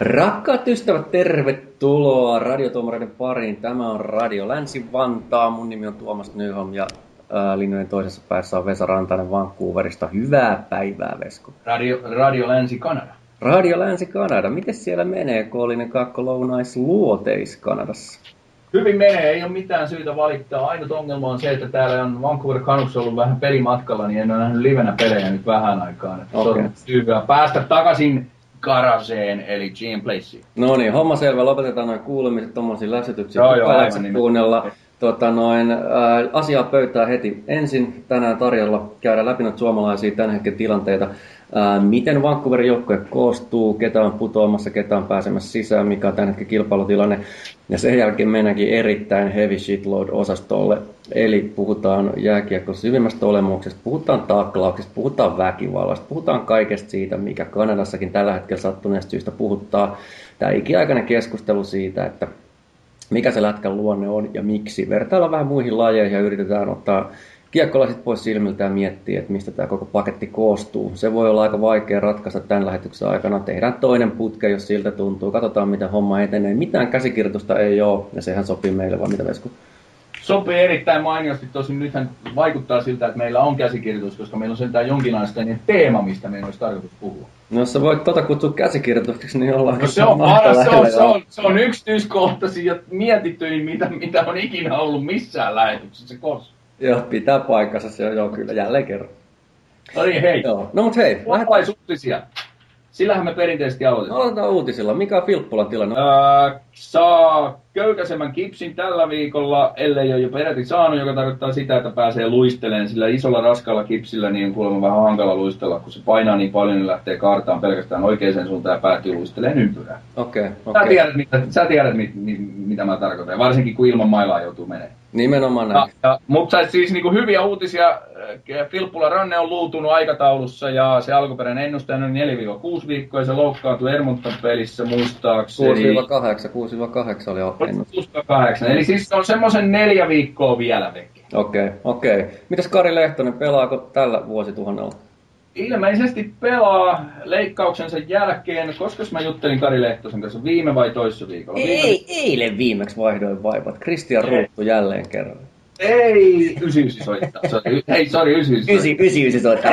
Rakkaat ystävät, tervetuloa radiotuomareiden pariin. Tämä on Radio Länsi-Vantaa. Mun nimi on Tuomas Nyholm ja ää, linjojen toisessa päässä on Vesa Rantanen Vancouverista. Hyvää päivää, Vesku. Radio, Radio Länsi-Kanada. Radio Länsi-Kanada. Miten siellä menee koolinen kakko lounais luoteis Kanadassa? Hyvin menee, ei ole mitään syytä valittaa. Ainut ongelma on se, että täällä on Vancouver Canucks ollut vähän pelimatkalla, niin en ole nähnyt livenä pelejä nyt vähän aikaan. Okay. päästä takaisin garaseen, eli Gene Placeen. No niin, homma selvä. Lopetetaan noin kuulemiset, tuommoisia läsytyksiä. Joo, joo, aivan niin. kuunnella. Tota, noin, ää, asiaa pöytää heti. Ensin tänään tarjolla käydä läpi noita suomalaisia tämän hetken tilanteita. Miten Vancouverin joukkue koostuu, ketä on putoamassa, ketä on pääsemässä sisään, mikä on tämän hetken kilpailutilanne. Ja sen jälkeen mennäänkin erittäin heavy shitload-osastolle. Eli puhutaan jääkiekko syvimmästä olemuksesta, puhutaan taklauksesta, puhutaan väkivallasta, puhutaan kaikesta siitä, mikä Kanadassakin tällä hetkellä sattuneesta syystä puhuttaa. Tämä ikiaikainen keskustelu siitä, että mikä se lätkän luonne on ja miksi. Vertaillaan vähän muihin lajeihin ja yritetään ottaa kiekkolasit pois silmiltä ja miettiä, että mistä tämä koko paketti koostuu. Se voi olla aika vaikea ratkaista tämän lähetyksen aikana. Tehdään toinen putke, jos siltä tuntuu. Katsotaan, miten homma etenee. Mitään käsikirjoitusta ei ole, ja sehän sopii meille, vaan mitä Vesku? Sopii erittäin mainiosti, tosin nythän vaikuttaa siltä, että meillä on käsikirjoitus, koska meillä on sentään jonkinlainen teema, mistä meidän olisi tarkoitus puhua. No jos sä voit tota kutsua käsikirjoitukseksi, niin ollaan No se on paras, se on, se on, se on yksityiskohtaisin ja mietityin, mitä, mitä on ikinä ollut missään lähetyksessä koskaan. Joo, pitää paikkansa, se on joo kyllä, jälleen kerran. No niin, hei. Joo. No mut hei, lähdetään. Suomalaisuutisia. Sillähän me perinteisesti aloitetaan. Aloitetaan uutisilla. Mikä on Filppulan tilanne? Ää, saa köykäisemmän kipsin tällä viikolla, ellei ole jo peräti saanut, joka tarkoittaa sitä, että pääsee luisteleen. Sillä isolla raskaalla kipsillä niin on kuulemma vähän hankala luistella, kun se painaa niin paljon, niin lähtee kaartaan pelkästään oikeaan suuntaan ja päätyy luisteleen ympyrää. Okei, Sä okei. tiedät, mitä, sä tiedät mit, mit, mitä mä tarkoitan, varsinkin kun ilman mailaa joutuu menemään. Nimenomaan Ja, näin. ja, mutta siis niin kuin hyviä uutisia. äh, Filppula Ranne on luutunut aikataulussa ja se alkuperäinen ennuste on 4-6 viikkoa ja se loukkaantui Edmonton pelissä muistaakseni. 6-8, 6-8 oli jo ennustus. 6-8. Eli siis on semmoisen neljä viikkoa vielä veke. Okei, okei. Mitäs Kari Lehtonen, pelaako tällä vuosituhannella? Ilmeisesti pelaa leikkauksensa jälkeen, koska mä juttelin Kari Lehtosen kanssa viime vai toissa viikolla? Viime Ei, eilen viimeksi vaihdoin vaipat. Kristian Ruuttu jälleen kerran. Ei, 99 soittaa. Sorry. Hei, sorry, 99 99 soittaa,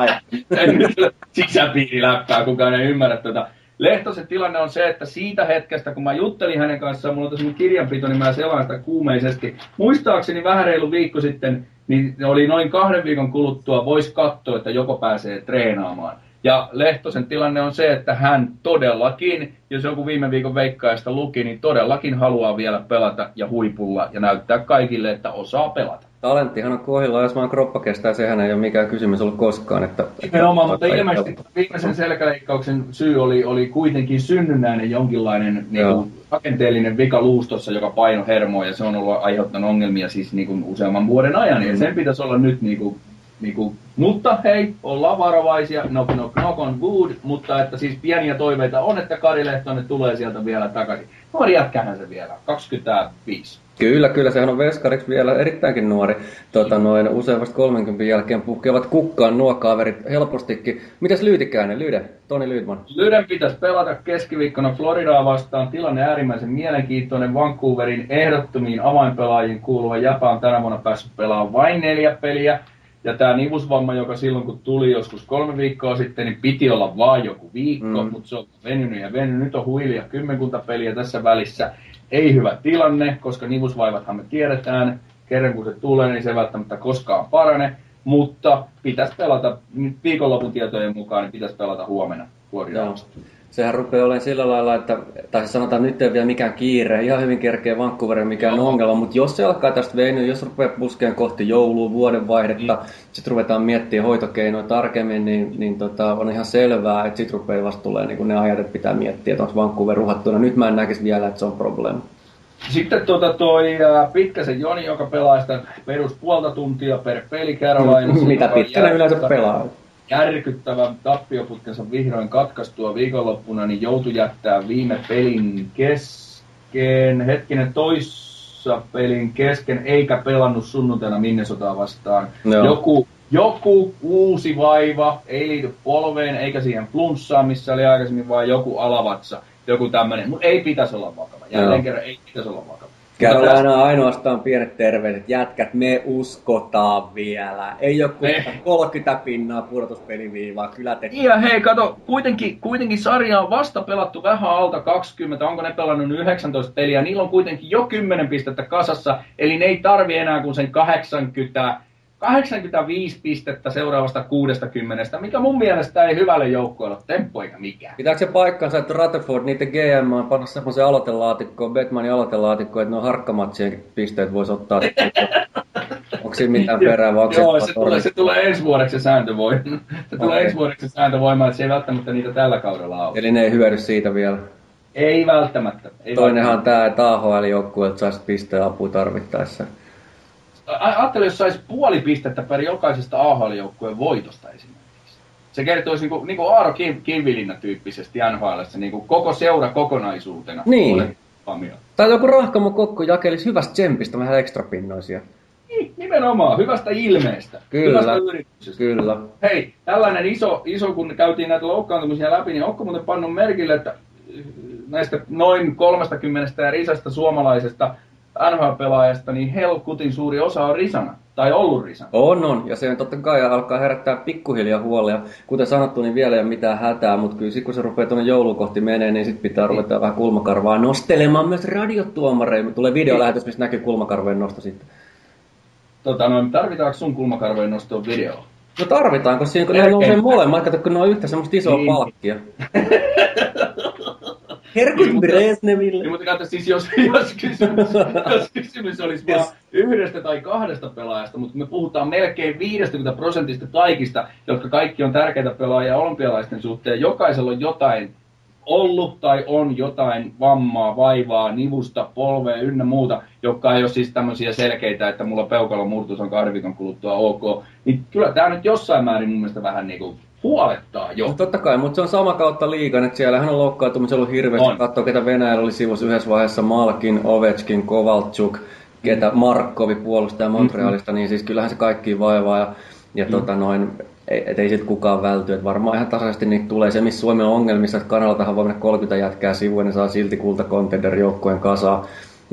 ajan. En nyt sisäpiiriläppää, kukaan ei ymmärrä tätä. Lehtosen tilanne on se, että siitä hetkestä, kun mä juttelin hänen kanssaan, mulla on tässä mun kirjanpito, niin mä selaan sitä kuumeisesti. Muistaakseni vähän reilu viikko sitten, niin oli noin kahden viikon kuluttua, voisi katsoa, että joko pääsee treenaamaan. Ja Lehtosen tilanne on se, että hän todellakin, jos joku viime viikon veikkaista luki, niin todellakin haluaa vielä pelata ja huipulla ja näyttää kaikille, että osaa pelata. Talenttihan on kohdilla, jos vaan kroppa kestää, sehän ei ole mikään kysymys ollut koskaan. Että, Nimenomaan, mutta ilmeisesti viimeisen selkäleikkauksen syy oli, oli kuitenkin synnynnäinen jonkinlainen niin kuin, rakenteellinen vika luustossa, joka paino hermoa ja se on ollut aiheuttanut ongelmia siis niin kuin, useamman vuoden ajan. Ja sen pitäisi olla nyt niin kuin, niin kuin, mutta hei, ollaan varovaisia, knock knock knock on wood, mutta että siis pieniä toiveita on, että Kari Lehtonen tulee sieltä vielä takaisin. Nuori jätkähän se vielä, 25. Kyllä, kyllä, sehän on veskariksi vielä erittäinkin nuori. Tota, noin usein vasta 30 jälkeen puhkeavat kukkaan nuo kaverit helpostikin. Mitäs Lyytikäinen, Lyde, Toni Lydman? Lyden pitäisi pelata keskiviikkona Floridaa vastaan. Tilanne äärimmäisen mielenkiintoinen. Vancouverin ehdottomiin avainpelaajiin kuuluva Japa on tänä vuonna päässyt pelaamaan vain neljä peliä. Ja tämä nivusvamma, joka silloin kun tuli joskus kolme viikkoa sitten, niin piti olla vain joku viikko, Mm. mutta se on venynyt ja venynyt. Nyt on huilia kymmenkunta peliä tässä välissä. Ei hyvä tilanne, koska nivusvaivathan me tiedetään. Kerran kun se tulee, niin se ei välttämättä koskaan parane. Mutta pitäisi pelata, nyt viikonlopun tietojen mukaan, niin pitäisi pelata huomenna Floridaa Joo. vastaan. Sehän rupeaa olemaan sillä lailla, että, tai sanotaan nyt ei vielä mikään kiire, ihan hyvin kerkee Vancouverin mikään Joo. ongelma, mutta jos se alkaa tästä venyä, jos rupeaa puskeen kohti joulua, vuodenvaihdetta, mm. sitten ruvetaan miettimään hoitokeinoja tarkemmin, niin, niin tota, on ihan selvää, että sitten rupeaa vasta tulee niin ne ajat, että pitää miettiä, että onko Vancouver uhattuna. Nyt mä en näkisi vielä, että se on probleema. Sitten tota toi ää, Pitkäsen Joni, joka pelaa sitä perus puolta tuntia per peli Carolinassa. Mitä pitkänen yleensä järkyttävä- pelaa. Järkyttävän tappioputkensa vihdoin katkaistua viikonloppuna, niin joutui jättää viime pelin kesken, hetkinen toissa pelin kesken, eikä pelannut sunnuntaina Minnesotaa vastaan. Joo. Joku joku uusi vaiva, ei liity polveen eikä siihen flunssaan, missä oli aikaisemmin, vaan joku alavatsa, joku tämmöinen. Mutta ei pitäisi olla vakava. Jälleen no. kerran ei pitäisi olla vakava. Carolina ainoastaan pienet terveiset. Jätkät, me uskotaan vielä. Ei ole kuin 30 pinnaa pudotuspeliviivaa. Kyllä te... Ja hei, kato, kuitenkin, kuitenkin sarja on vasta pelattu vähän alta 20. Onko ne pelannut 19 peliä? Niillä on kuitenkin jo 10 pistettä kasassa. Eli ne ei tarvi enää kuin sen 80 85 pistettä seuraavasta 60, mikä mun mielestä ei hyvälle joukkoille ole temppu eikä mikään. Pitääkö se paikkansa, että Rutherford niiden GM on pannut semmoisen aloitelaatikkoon, Batmanin aloitelaatikkoon, että no harkkamatsien pisteet voisi ottaa. onko siinä mitään perää vai onko Joo, se, se, tulee, se tulee ensi vuodeksi se sääntövoima. Se tulee okay. ensi vuodeksi se että se ei välttämättä niitä tällä kaudella ole. Eli ne ei hyödy siitä vielä. Ei välttämättä. Ei Toinenhan on tämä, että AHL-joukkueet saisi pisteen apua tarvittaessa. Ajattele, jos saisi puoli pistettä per jokaisesta AHL-joukkueen voitosta esimerkiksi. Se kertoisi niin kuin, niin kuin Aaro Kivilinna tyyppisesti NHL, niin kuin koko seura kokonaisuutena. Niin. Tai joku Rahkamo Kokko jakelisi hyvästä tsempistä vähän ekstra pinnoisia. Niin, nimenomaan. Hyvästä ilmeestä. Kyllä, hyvästä yrityksestä. Kyllä. Hei, tällainen iso, iso, kun käytiin näitä loukkaantumisia läpi, niin onko muuten pannut merkille, että näistä noin 30 risasta suomalaisesta NHL-pelaajasta, niin helkutin suuri osa on risana. Tai ollut risana. On, on. Ja se totta kai alkaa herättää pikkuhiljaa huolia. Kuten sanottu, niin vielä ei ole mitään hätää, mutta kyllä sit, kun se rupeaa tuonne joulukohti menee, niin sitten pitää niin. ruveta vähän kulmakarvaa nostelemaan myös radiotuomareille. Tulee videolähetys, missä näkyy kulmakarvojen nosto sitten. Tota, no, tarvitaanko sun kulmakarvojen nostoon video? No tarvitaan, koska siinä kun ne nousee molemmat, kato, kun ne on yhtä semmoista isoa niin. palkkia. Herkut niin, Brezhneville. Niin, mutta katso, siis jos, jos, kysymys, jos kysymys olisi yes. yhdestä tai kahdesta pelaajasta, mutta me puhutaan melkein 50 prosentista kaikista, jotka kaikki on tärkeitä pelaajia olympialaisten suhteen. Jokaisella on jotain ollut tai on jotain vammaa, vaivaa, nivusta, polvea ynnä muuta, jotka ei ole siis tämmöisiä selkeitä, että mulla peukalo murtus on kahden viikon kuluttua ok. Niin kyllä tämä nyt jossain määrin mun mielestä vähän niin kuin huolettaa jo. No, totta kai, mutta se on sama kautta liikan, että siellähän on loukkaantumisia ollut hirveästi. On. Katso, ketä Venäjällä oli sivussa yhdessä vaiheessa Malkin, Ovechkin, Kovalchuk, ketä mm. Markkovi puolustaja Montrealista, mm-hmm. niin siis kyllähän se kaikki vaivaa. Ja, ja mm. tota noin, et ei sit kukaan välty. Et varmaan ihan tasaisesti niitä tulee. Se, missä Suomi on ongelmissa, että Kanaltahan voi mennä 30 jätkää sivuun, ne saa silti kulta contender joukkueen kasaan.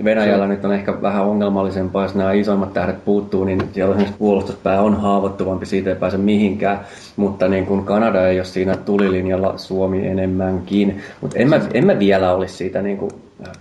Venäjällä se... nyt on ehkä vähän ongelmallisempaa, jos nämä isoimmat tähdet puuttuu, niin siellä esimerkiksi puolustuspää on haavoittuvampi, siitä ei pääse mihinkään. Mutta niin kuin Kanada ei ole siinä tulilinjalla, Suomi enemmänkin. Mutta en mä, en mä vielä olisi siitä niin kuin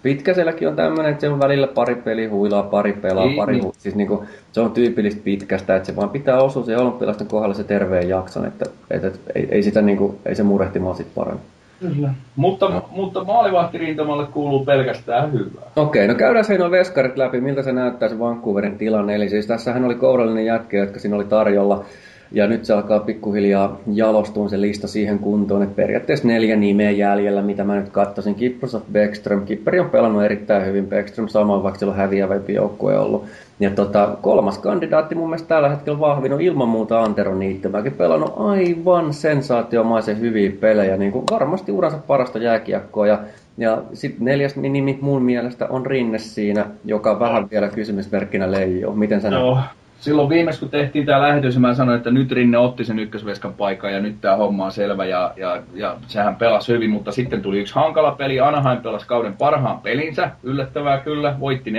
Pitkäselläkin on tämmöinen, että se on välillä pari peli huilaa, pari pelaa, niin, pari niin. Siis niin kuin, se on tyypillistä pitkästä, että se vaan pitää osua se olympialaisten kohdalla se terveen jakson, että, että, että ei, ei, sitä niin kuin, ei se murehtimaan sit paremmin. Kyllä. Mutta, no. mutta maalivahtirintamalle kuuluu pelkästään hyvää. Okei, no käydään se nuo veskarit läpi, miltä se näyttää se Vancouverin tilanne. Eli siis tässähän oli kourallinen jätkä, jotka siinä oli tarjolla. Ja nyt se alkaa pikkuhiljaa jalostua se lista siihen kuntoon, että periaatteessa neljä nimeä jäljellä, mitä mä nyt katsoisin. Kiprosov, Beckström. Kipperi on pelannut erittäin hyvin. Beckström samoin, vaikka sillä on häviävämpi joukkue ollut. Ja tota, kolmas kandidaatti mun mielestä tällä hetkellä vahvin on ilman muuta Antero Niittymäki. Pelannut aivan sensaatiomaisen hyviä pelejä, niin kuin varmasti uransa parasta jääkiekkoa. Ja, ja sitten neljäs nimi mun mielestä on Rinne siinä, joka vähän vielä kysymysmerkkinä leijoo. Miten sä no silloin viimeksi kun tehtiin tämä lähetys, mä sanoin, että nyt Rinne otti sen ykkösveskan paikan ja nyt tämä homma on selvä ja, ja, ja sehän pelasi hyvin, mutta sitten tuli yksi hankala peli. Anaheim pelasi kauden parhaan pelinsä, yllättävää kyllä, voitti 4-0,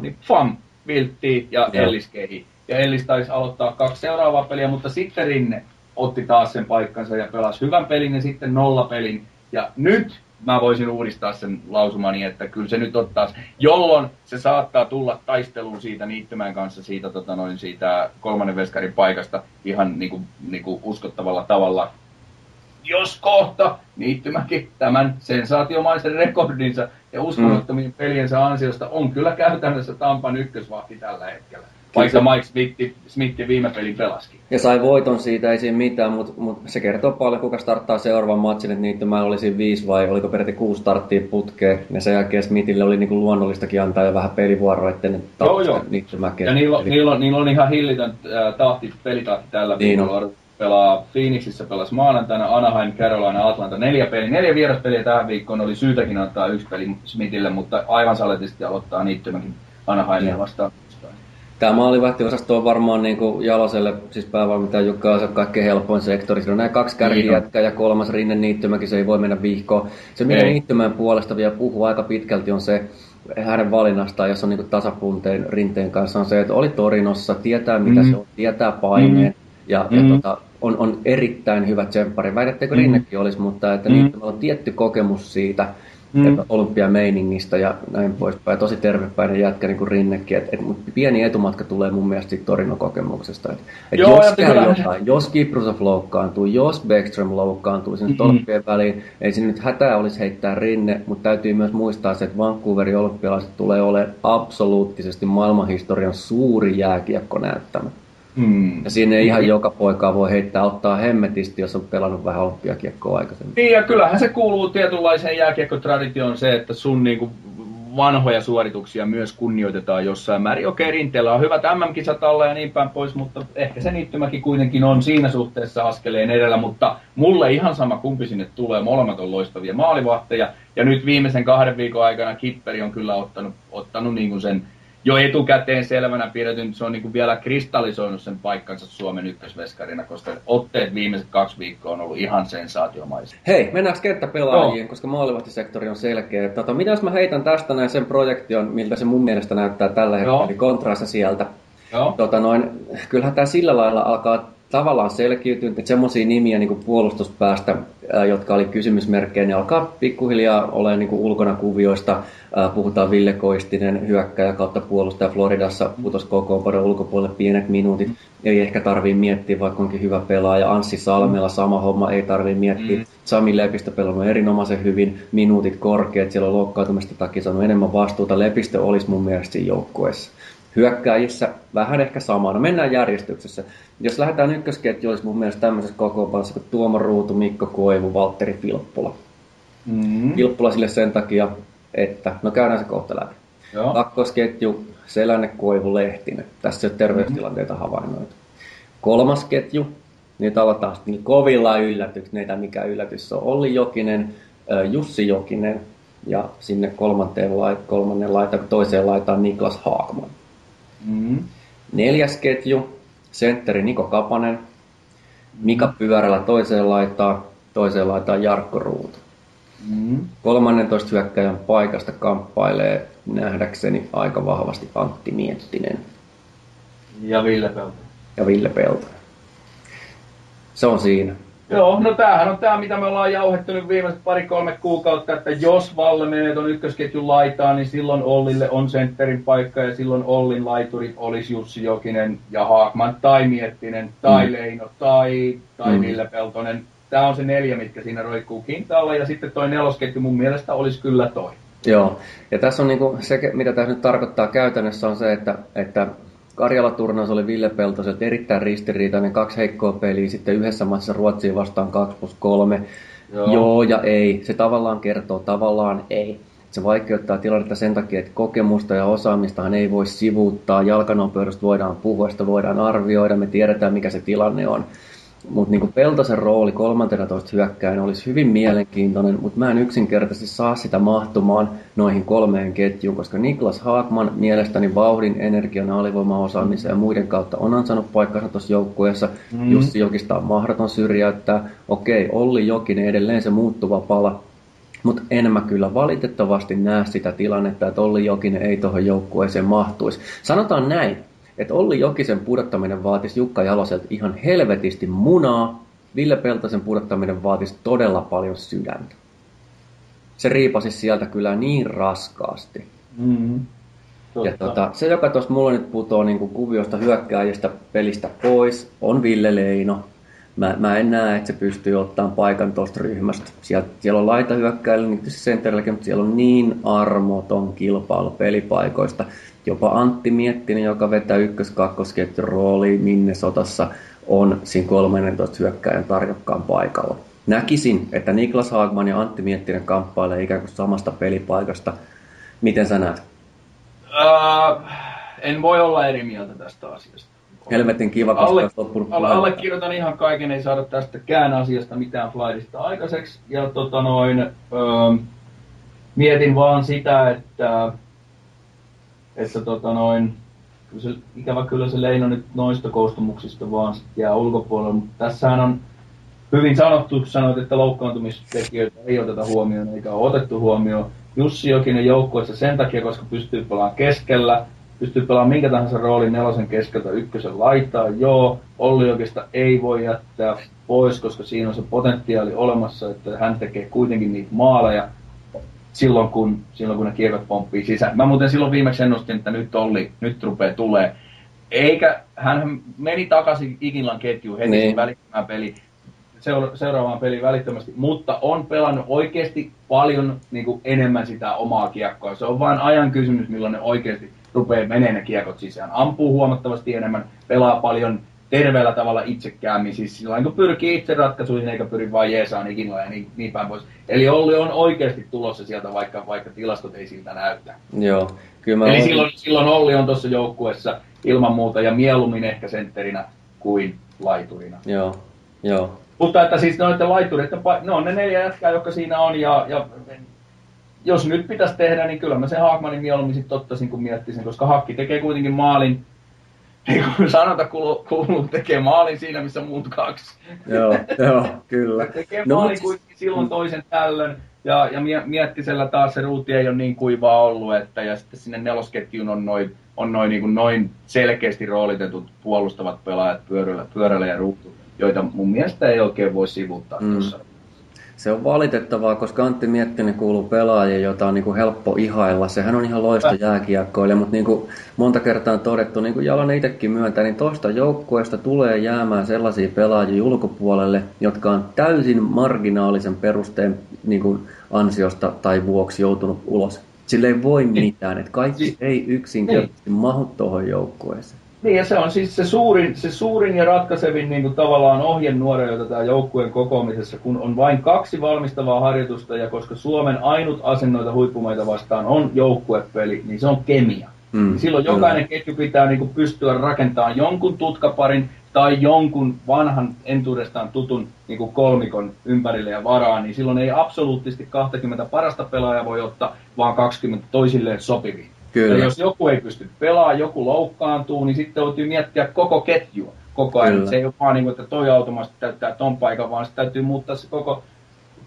niin fam, viltti ja ja. Ellis kehi. Ja Ellis taisi aloittaa kaksi seuraavaa peliä, mutta sitten Rinne otti taas sen paikkansa ja pelasi hyvän pelin ja sitten nolla pelin. Ja nyt mä voisin uudistaa sen lausumani, että kyllä se nyt ottaa, jolloin se saattaa tulla taisteluun siitä Niittymään kanssa siitä, tota noin, siitä kolmannen veskarin paikasta ihan niinku, niinku uskottavalla tavalla. Jos kohta Niittymäkin tämän sensaatiomaisen rekordinsa ja uskomattomien mm. peliensä ansiosta on kyllä käytännössä Tampan ykkösvahti tällä hetkellä. Vaikka Mike Smith, Smith viime pelin pelaskin. Ja sai voiton siitä, ei siinä mitään, mutta mut se kertoo paljon, kuka starttaa seuraavan matsin, että niitä mä olisin viisi vai oliko peräti kuusi starttia putkeen. Ja sen jälkeen Smithille oli niinku luonnollistakin antaa jo vähän pelivuoroa, että ne joo, joo. Ja niillä, Eli... niillä, on, niillä on ihan hillitön äh, tahti, pelitahti tällä niin viikolla. Pelaa Phoenixissa, pelas maanantaina, Anaheim, Carolina, Atlanta, neljä peliä. Neljä vieraspeliä tähän viikkoon, oli syytäkin antaa yksi peli Smithille, mutta aivan saletisti aloittaa Niittymäkin Anaheimia vastaan Tämä maalivahtiosasto on varmaan niin kuin Jaloselle, siis päävalmentaja Jukka on kaikkein helpoin sektori. Siinä on nämä kaksi kärkijätkää ja kolmas Rinne Niittymäki, se ei voi mennä vihkoon. Se, mitä Niittymän puolesta vielä puhuu aika pitkälti, on se, hänen valinnastaan, jos on niin tasapunteen rinteen kanssa, on se, että oli Torinossa, tietää mitä mm. se on, tietää paineen mm. ja, mm. ja tota, on, on erittäin hyvä tsemppari. Väitettekö mm. Rinnekin olisi, mutta että mm. on tietty kokemus siitä, mm. olympiameiningistä ja näin poispäin. Tosi tervepäinen jätkä niin kuin Rinnekin. Et, et, pieni etumatka tulee mun mielestä Torino-kokemuksesta. Et, et Joo, jos käy kyllä. jotain, jos Kiprusov loukkaantuu, jos Beckström loukkaantuu sinne mm-hmm. tolppien väliin, ei siinä nyt hätää olisi heittää Rinne, mutta täytyy myös muistaa se, että Vancouverin olympialaiset tulee olemaan absoluuttisesti maailmanhistorian suuri jääkiekko näyttämä. Mm. Ja sinne ei ihan joka poikaa voi heittää ottaa hemmetisti, jos on pelannut vähän olympiakiekkoa aikaisemmin. Niin, ja kyllähän se kuuluu tietynlaiseen jääkiekkotraditioon se, että sun niinku vanhoja suorituksia myös kunnioitetaan jossain määrin. Okei, Rinteellä on hyvät MM-kisat alla ja niin päin pois, mutta ehkä se niittymäki kuitenkin on siinä suhteessa askeleen edellä, mutta mulle ihan sama kumpi sinne tulee. Molemmat on loistavia maalivahteja, ja nyt viimeisen kahden viikon aikana Kipperi on kyllä ottanut, ottanut niin kuin sen jo etukäteen selvänä pidetyn, se on niin kuin vielä kristallisoinut sen paikkansa Suomen ykkösveskarina, koska otteet viimeiset kaksi viikkoa on ollut ihan sensaatiomaisia. Hei, mennäänkö kenttäpelaajiin, no. koska maalivahtisektori on selkeä. Tota, mitä jos mä heitän tästä näin sen projektion, miltä se mun mielestä näyttää tällä hetkellä, niin kontraassa sieltä. Joo. Tota, noin, kyllähän tämä sillä lailla alkaa tavallaan selkiytynyt, että semmoisia nimiä niin kuin puolustuspäästä, jotka oli kysymysmerkkejä, niin alkaa pikkuhiljaa olemaan niin kuin ulkona kuvioista. Puhutaan Ville Koistinen, hyökkäjä kautta puolustaja Floridassa, putos paljon ulkopuolelle pienet minuutit. Ei ehkä tarvii miettiä, vaikka onkin hyvä pelaaja. Anssi Salmela, sama homma, ei tarvii miettiä. Mm. Sami Lepistö pelannut erinomaisen hyvin, minuutit korkeat, siellä on loukkaantumista takia saanut enemmän vastuuta. Lepistö olisi mun mielestä siinä joukkueessa hyökkääjissä vähän ehkä samana. Mennään järjestyksessä. Jos lähdetään ykkösketju, olisi mun mielestä tämmöisessä kokoonpanossa kuin Tuomo Ruutu, Mikko Koivu, Valtteri Filppula. Mm-hmm. Filppula sille sen takia, että, no käydään se kohta läpi. Joo. Kakkosketju, Selänne, Koivu, Lehtinen. Tässä ole terveystilanteita mm-hmm. havainnoitu. Kolmas ketju, nyt aletaan niin kovilla yllätyksillä, mikä yllätys on. Olli Jokinen, Jussi Jokinen ja sinne kolmanteen lait, kolmannen laitan, toiseen laitaan Niklas Haakman. Mm. Neljäs ketju, sentteri Niko Kapanen, Mika Pyörällä toiseen laitaan, toiseen laitaan Jarkko Ruutu. Mm. 13 hyökkäjän paikasta kamppailee nähdäkseni aika vahvasti Antti Miettinen. Ja Ville Peltonen. Ja Ville Peltonen. Se on siinä. Joo, no tämähän on tämä, mitä me ollaan jauhettu nyt viimeiset pari-kolme kuukautta, että jos Valle menee tuon ykkösketjun laitaan, niin silloin Ollille on sentterin paikka ja silloin Ollin laiturit olisi Jussi Jokinen ja Haakman tai Miettinen tai mm. Leino tai, tai mm. Ville Peltonen. Tämä on se neljä, mitkä siinä roikkuu kintaalla ja sitten toi nelosketju mun mielestä olisi kyllä toi. Joo, ja tässä on niinku se, mitä tämä nyt tarkoittaa käytännössä on se, että, että Karjala-turnaus oli Ville Peltoset erittäin ristiriitainen, kaksi heikkoa peliä, sitten yhdessä maassa Ruotsiin vastaan 2 plus 3. Joo. Joo ja ei. Se tavallaan kertoo, tavallaan ei. Se vaikeuttaa tilannetta sen takia, että kokemusta ja osaamistahan ei voi sivuuttaa. Jalkanopeudesta voidaan puhua, sitä voidaan arvioida, me tiedetään mikä se tilanne on. Mutta niinku Peltosen rooli 13 hyökkäin olisi hyvin mielenkiintoinen, mutta mä en yksinkertaisesti saa sitä mahtumaan noihin kolmeen ketjuun, koska Niklas Haakman mielestäni vauhdin, energian, alivoimaosaamisen ja muiden kautta on ansainnut paikkansa tuossa joukkueessa. Mm. Jussi Jokista on mahdoton syrjäyttää. Okei, Olli Jokinen edelleen se muuttuva pala, mutta en mä kyllä valitettavasti näe sitä tilannetta, että Olli Jokinen ei tuohon joukkueeseen mahtuisi. Sanotaan näin, että Olli Jokisen pudottaminen vaatisi Jukka Jaloselta ihan helvetisti munaa, Ville Peltosen pudottaminen vaatisi todella paljon sydäntä. Se riipasi sieltä kyllä niin raskaasti. Mm-hmm. Ja tota, se, joka tuossa mulla nyt putoo niin kuviosta hyökkääjistä pelistä pois, on Ville Leino. Mä, mä en näe, että se pystyy ottamaan paikan tuosta ryhmästä. Siellä, siellä on laita hyökkäillä, niin sentterilläkin, mutta siellä on niin armoton kilpailu pelipaikoista jopa Antti Miettinen, joka vetää ykkös-kakkosketjun rooliin Minnesotassa, on siinä 13 hyökkäjän tarjokkaan paikalla. Näkisin, että Niklas Haagman ja Antti Miettinen kamppailee ikään kuin samasta pelipaikasta. Miten sä näet? Uh, en voi olla eri mieltä tästä asiasta. Helvetin kiva, koska alle, alle, allekirjoitan ihan kaiken, ei saada tästäkään asiasta mitään flightista aikaiseksi. Ja tota noin, öö, mietin vaan sitä, että että tota noin, se, ikävä kyllä se Leino nyt noista koostumuksista vaan jää ulkopuolelle, mutta tässähän on hyvin sanottu, sanoit, että loukkaantumistekijöitä ei oteta huomioon eikä ole otettu huomioon. Jussi Jokinen joukkueessa sen takia, koska pystyy pelaamaan keskellä, pystyy pelaamaan minkä tahansa roolin nelosen keskeltä ykkösen laittaa, joo. Olli Jokista ei voi jättää pois, koska siinä on se potentiaali olemassa, että hän tekee kuitenkin niitä maaleja silloin, kun, silloin, kun ne kiekot pomppii sisään. Mä muuten silloin viimeksi ennustin, että nyt Olli, nyt rupeaa tulee. Eikä, hän meni takaisin Ikinlan ketjuun heti niin. välittämään peli seura- seuraavaan peliin välittömästi, mutta on pelannut oikeasti paljon niin kuin, enemmän sitä omaa kiekkoa. Se on vain ajan kysymys, milloin ne oikeasti rupeaa menee ne kiekot sisään. Ampuu huomattavasti enemmän, pelaa paljon terveellä tavalla itsekäämmin, siis sillä kun pyrkii itse ratkaisuihin eikä pyri vain jeesaan ikinä ja niin, niin päin pois. Eli Olli on oikeasti tulossa sieltä, vaikka, vaikka tilastot ei siltä näytä. Joo, kyllä mä Eli olen... silloin, silloin Olli on tuossa joukkuessa ilman muuta ja mieluummin ehkä sentterinä kuin laiturina. Joo, joo. Mutta että siis noiden laitureiden, ne on ne neljä jätkää, jotka siinä on, ja, ja jos nyt pitäisi tehdä, niin kyllä mä sen Haakmanin mieluummin sitten ottaisin, kun miettisin, koska Hakki tekee kuitenkin maalin, niin kuin sanota kuuluu, kuuluu tekee maalin siinä, missä muut kaksi. Joo, joo kyllä. tekee no, maalin kuitenkin silloin toisen tällöin, ja, ja miettisellä taas se ruuti ei ole niin kuivaa ollut, että ja sitten sinne nelosketjuun on noin on noin, niin kuin noin selkeästi roolitetut puolustavat pelaajat pyörällä, pyörällä ja ruutu joita mun mielestä ei oikein voi sivuuttaa mm. tuossa. Se on valitettavaa, koska Antti Miettinen kuuluu pelaajia, jota on niin kuin helppo ihailla. Sehän on ihan loista jääkiekkoille, mutta niin kuin monta kertaa on todettu, niin kuin Jalonen itsekin myöntää, niin tuosta joukkueesta tulee jäämään sellaisia pelaajia ulkopuolelle, jotka on täysin marginaalisen perusteen niin kuin ansiosta tai vuoksi joutunut ulos. Sille ei voi niin. mitään, että kaikki ei yksinkertaisesti mahu tuohon joukkueeseen. Niin, ja se on siis se suurin, se suurin ja ratkaisevin niin kuin tavallaan ohjenuoreilta tämä joukkueen kokoamisessa, kun on vain kaksi valmistavaa harjoitusta, ja koska Suomen ainut asennoita huippumaita vastaan on joukkuepeli, niin se on kemia. Mm, Silloin jokainen kyllä. ketju pitää niin kuin pystyä rakentamaan jonkun tutkaparin tai jonkun vanhan entuudestaan tutun niin kuin kolmikon ympärille ja varaan, niin silloin ei absoluuttisesti 20 parasta pelaajaa voi ottaa, vaan 20 toisilleen sopivia. Kyllä. Ja jos joku ei pysty pelaamaan, joku loukkaantuu, niin sitten täytyy miettiä koko ketjua koko ajan. Kyllä. Se ei ole vaan niin kuin, että toi automaattisesti täyttää ton paikan, vaan sitten täytyy muuttaa se koko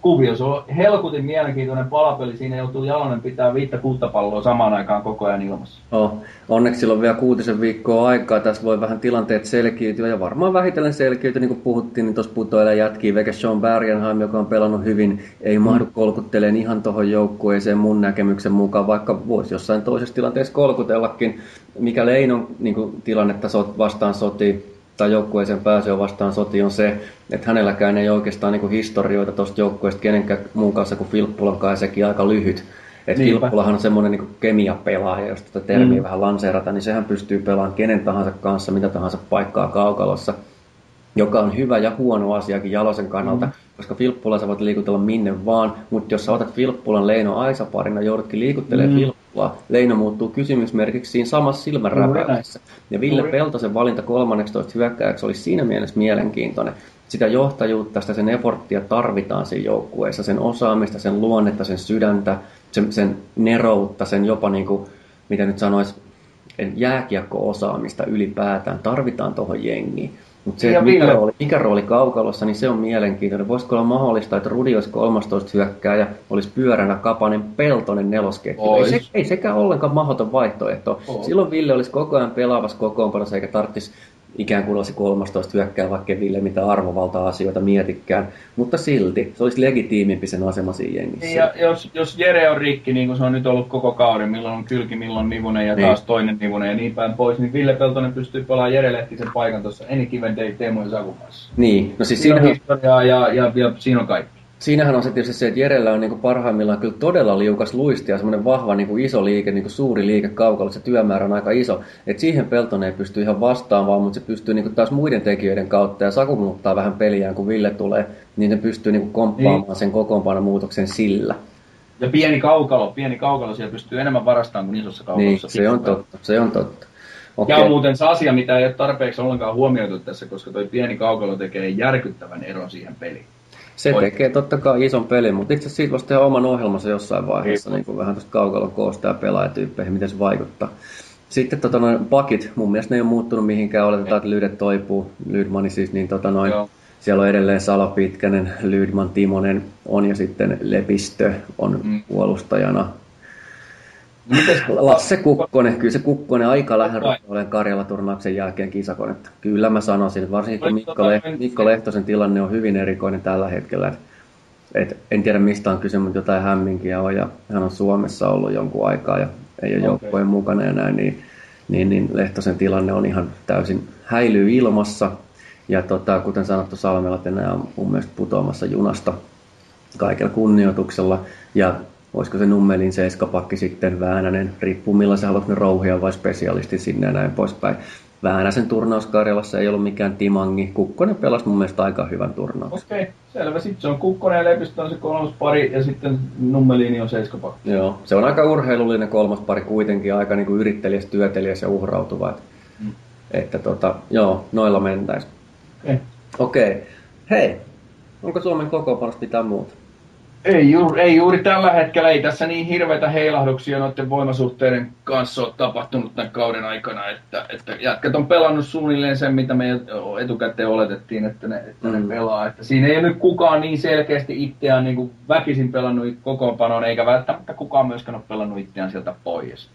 kuvio. Se on helkutin mielenkiintoinen palapeli. Siinä joutuu Jalonen pitää viittä kuutta palloa samaan aikaan koko ajan ilmassa. Oh. Onneksi sillä on vielä kuutisen viikkoa aikaa. Tässä voi vähän tilanteet selkiytyä ja varmaan vähitellen selkiytyä. Niin kuin puhuttiin, niin tuossa putoilla jätkii Veke Sean Bergenheim, joka on pelannut hyvin. Ei mahdu kolkutteleen ihan tuohon joukkueeseen mun näkemyksen mukaan, vaikka voisi jossain toisessa tilanteessa kolkutellakin. Mikä Leinon niin tilannetta vastaan sotii tai joukkueeseen pääsyä vastaan soti on se, että hänelläkään ei oikeastaan niin historioita tuosta joukkueesta kenenkään muun kanssa kuin Filppulan kanssa sekin aika lyhyt. Että Filppulahan on semmoinen niin kemiapelaaja, jos tätä termiä mm. vähän lanseerata, niin sehän pystyy pelaamaan kenen tahansa kanssa, mitä tahansa paikkaa kaukalossa, joka on hyvä ja huono asiakin Jalosen kannalta, mm. Koska Filppula sä voit liikutella minne vaan, mutta jos sä otat Filppulan Leino Aisa parina, joudutkin liikuttelemaan mm. Filppulaa, Leino muuttuu kysymysmerkiksi siinä samassa silmänräpäyksessä. Ja Ville Peltosen valinta 13 hyökkääjäksi olisi siinä mielessä mielenkiintoinen. Sitä johtajuutta, sitä sen eforttia tarvitaan siinä joukkueessa, sen osaamista, sen luonnetta, sen sydäntä, sen, sen neroutta, sen jopa niin kuin, mitä nyt sanoisi, jääkiekko-osaamista ylipäätään tarvitaan tuohon jengiin. Mutta se, että mikä rooli, mikä rooli kaukalossa, niin se on mielenkiintoinen. Voisiko olla mahdollista, että Rudi olisi 13 hyökkääjä, olisi pyöränä Kapanen, Peltonen nelosketju. Ei, se, ei sekään ollenkaan mahdoton vaihtoehto. Ois. Silloin Ville olisi koko ajan pelaavassa kokoonpanossa, eikä tarvitsisi ikään kuin olisi 13 hyökkää, vaikka Ville mitä arvovalta-asioita mietikään. Mutta silti, se olisi legitiimimpi sen asema siinä jengissä. Ja jos, jos Jere on rikki, niin kuin se on nyt ollut koko kauden, milloin on Kylki, milloin Nivunen ja niin. taas toinen Nivunen ja niin päin pois, niin Ville Peltonen pystyy pelaamaan Jere Lehtisen paikan tuossa Any Given Day Teemu ja Saku Niin, no siis siinä, siinä on historiaa ja, ja, ja, siinä on kaikki siinähän on se tietysti se, että Jerellä on niin parhaimmillaan kyllä todella liukas luisti ja semmoinen vahva niin kuin iso liike, niin kuin suuri liike kaukalla, se työmäärä on aika iso. Et siihen Peltonen ei pysty ihan vastaamaan, mutta se pystyy niin kuin taas muiden tekijöiden kautta ja Saku muuttaa vähän peliään, kun Ville tulee, niin se pystyy niin kuin komppaamaan niin. sen kokoonpanon muutoksen sillä. Ja pieni kaukalo, pieni kaukalo siellä pystyy enemmän varastamaan kuin isossa kaukalossa. Niin, se on totta, se on totta. Okay. Ja on muuten se asia, mitä ei ole tarpeeksi ollenkaan huomioitu tässä, koska tuo pieni kaukalo tekee järkyttävän eron siihen peliin. Se Oikein. tekee totta kai ison pelin, mutta itse asiassa siitä voisi tehdä oman ohjelmansa jossain vaiheessa, niin kuin vähän tuosta kaukalon koosta ja pelaajatyyppeihin, miten se vaikuttaa. Sitten tota, noin pakit, mun mielestä ne ei ole muuttunut mihinkään, oletetaan, että Lydet toipuu, Lydmani siis, niin tota, noin, siellä on edelleen Salo Pitkänen, Lydman, Timonen on ja sitten Lepistö on mm. puolustajana. Mites, Lasse Kukkonen, kyllä se Kukkonen aika lähellä olen Karjala-turnauksen jälkeen kisakonetta. Kyllä mä sanoisin, varsinkin kun Mikko, Le- Mikko Lehtosen tilanne on hyvin erikoinen tällä hetkellä. Et, et, en tiedä mistä on kyse, mutta jotain hämminkiä on ja hän on Suomessa ollut jonkun aikaa ja ei ole okay. joukkojen mukana ja näin, niin, niin, niin Lehtosen tilanne on ihan täysin häilyy ilmassa. Ja tota, kuten sanottu, Salmela enää on mun mielestä putoamassa junasta kaikella kunnioituksella. Ja olisiko se Nummelin seiskapakki sitten Väänänen, riippuu millä se haluat ne rouhia vai spesialisti sinne ja näin poispäin. Väänäsen turnaus Karjalassa ei ollut mikään timangi. Kukkonen pelasi mun mielestä aika hyvän turnauksen. Okei, okay, selvä. Sitten se on Kukkonen ja Lepistö on se kolmas pari ja sitten Nummeliini on seiskapakki. Joo, se on aika urheilullinen kolmas pari kuitenkin, aika niin kuin yrittelijäs, työtelijäs ja uhrautuva. Että, mm. että tota, joo, noilla mentäisiin. Okei. Okay. Okay. Hei, onko Suomen kokoonpanosta pitää muuta? Ei, juuri, ei juuri tällä hetkellä, ei tässä niin hirveitä heilahduksia noiden voimasuhteiden kanssa ole tapahtunut tämän kauden aikana, että, että jätkät on pelannut suunnilleen sen, mitä me etukäteen oletettiin, että ne, että ne mm. pelaa. Että siinä ei ole nyt kukaan niin selkeästi itseään niin kuin väkisin pelannut kokoonpanoon, eikä välttämättä kukaan myöskään ole pelannut itseään sieltä pois.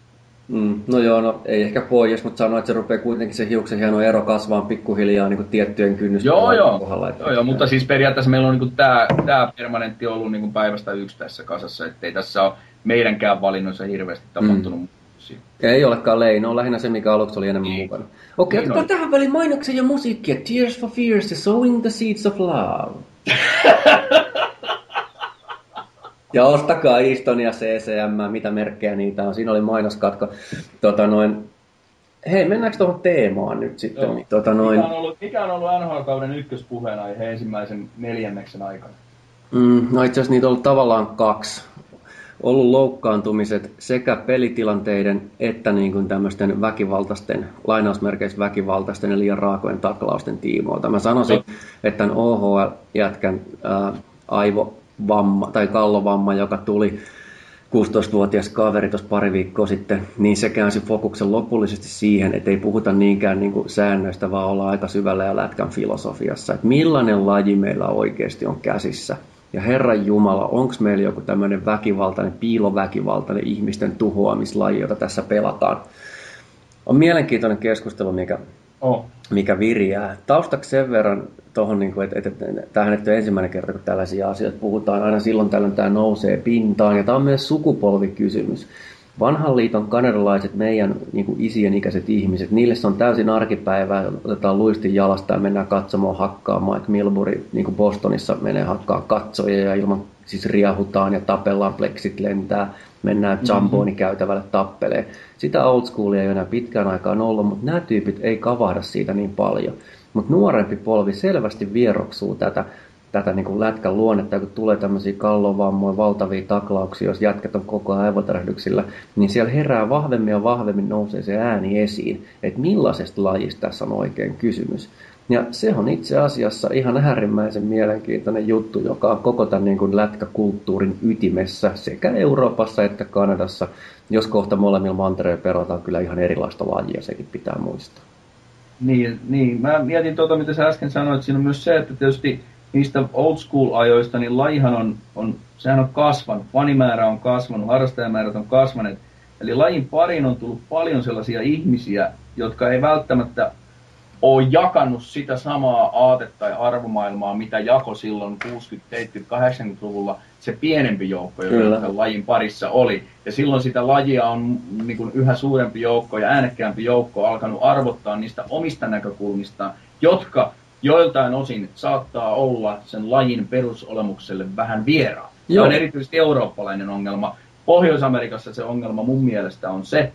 Mm, no joo, no ei ehkä pois, mutta sanoin, että se rupeaa kuitenkin se hiuksen hieno ero kasvaa pikkuhiljaa niin kuin tiettyjen kynnysten joo, joo. kohdalla. Että joo, joo, mutta siis periaatteessa meillä on niin tämä, tämä permanentti ollut niin kuin päivästä yksi tässä kasassa, ettei tässä ole meidänkään valinnoissa hirveästi tapahtunut mm. Ei olekaan Leino, on lähinnä se, mikä aluksi oli enemmän niin. mukana. Okei, okay, niin otetaan tähän väliin mainoksen ja musiikkia. Tears for Fears ja Sowing the Seeds of Love. Ja ostakaa Estonia CCM, mitä merkkejä niitä on. Siinä oli mainoskatko. Tota noin, Hei, mennäänkö tuohon teemaan nyt sitten? Joo. Tota noin... mikä, on ollut, mikä on ollut NHL-kauden ykköspuheenaihe ensimmäisen neljänneksen aikana? Mm, no itse asiassa niitä on ollut tavallaan kaksi. Ollut loukkaantumiset sekä pelitilanteiden että niin kuin tämmöisten väkivaltaisten, lainausmerkeissä väkivaltaisten ja liian raakojen taklausten tiimoilta. Mä sanoisin, no. että tämän OHL-jätkän ää, aivo vamma, tai kallovamma, joka tuli 16-vuotias kaveri tuossa pari viikkoa sitten, niin se käänsi fokuksen lopullisesti siihen, että ei puhuta niinkään niin kuin säännöistä, vaan olla aika syvällä ja lätkän filosofiassa, että millainen laji meillä oikeasti on käsissä. Ja Herran Jumala, onko meillä joku tämmöinen väkivaltainen, piiloväkivaltainen ihmisten tuhoamislaji, jota tässä pelataan? On mielenkiintoinen keskustelu, mikä, oh. mikä viriää. Taustaksi sen verran tuohon, niin että, että, että tämähän ei ensimmäinen kerta, kun tällaisia asioita puhutaan. Aina silloin tällöin tämä nousee pintaan, ja tämä on myös sukupolvikysymys. Vanhan liiton kanadalaiset, meidän niin kuin isien ikäiset ihmiset, niille se on täysin arkipäivää, otetaan luistin jalasta ja mennään katsomaan hakkaamaan, että Milbury niin kuin Bostonissa menee hakkaa katsoja ja ilman siis riahutaan ja tapellaan, pleksit lentää, mennään Jamboni käytävälle tappelee. Sitä old schoolia ei enää pitkään aikaan ollut, mutta nämä tyypit ei kavahda siitä niin paljon. Mutta nuorempi polvi selvästi vieroksuu tätä, tätä niin kuin lätkän luonnetta, kun tulee tämmöisiä kallovammoja, valtavia taklauksia, jos jätkät on koko ajan aivotärähdyksillä, niin siellä herää vahvemmin ja vahvemmin nousee se ääni esiin, että millaisesta lajista tässä on oikein kysymys. Ja se on itse asiassa ihan äärimmäisen mielenkiintoinen juttu, joka on koko tämän niin kuin lätkäkulttuurin ytimessä sekä Euroopassa että Kanadassa. Jos kohta molemmilla mantereilla perataan kyllä ihan erilaista lajia, sekin pitää muistaa. Niin, niin. mä mietin tuota, mitä sä äsken sanoit. Siinä on myös se, että tietysti niistä old school-ajoista, niin lajihan on, on, sehän on kasvanut. Fanimäärä on kasvanut, harrastajamäärät on kasvaneet. Eli lajin pariin on tullut paljon sellaisia ihmisiä, jotka ei välttämättä ole jakanut sitä samaa aatetta tai arvomaailmaa, mitä jako silloin 60-, 70-, 80-luvulla se pienempi joukko, joka tämän lajin parissa oli. Ja silloin sitä lajia on niin kuin yhä suurempi joukko ja äänekkäämpi joukko alkanut arvottaa niistä omista näkökulmista, jotka joiltain osin saattaa olla sen lajin perusolemukselle vähän vieraa. Tämä on erityisesti eurooppalainen ongelma. Pohjois-Amerikassa se ongelma mun mielestä on se,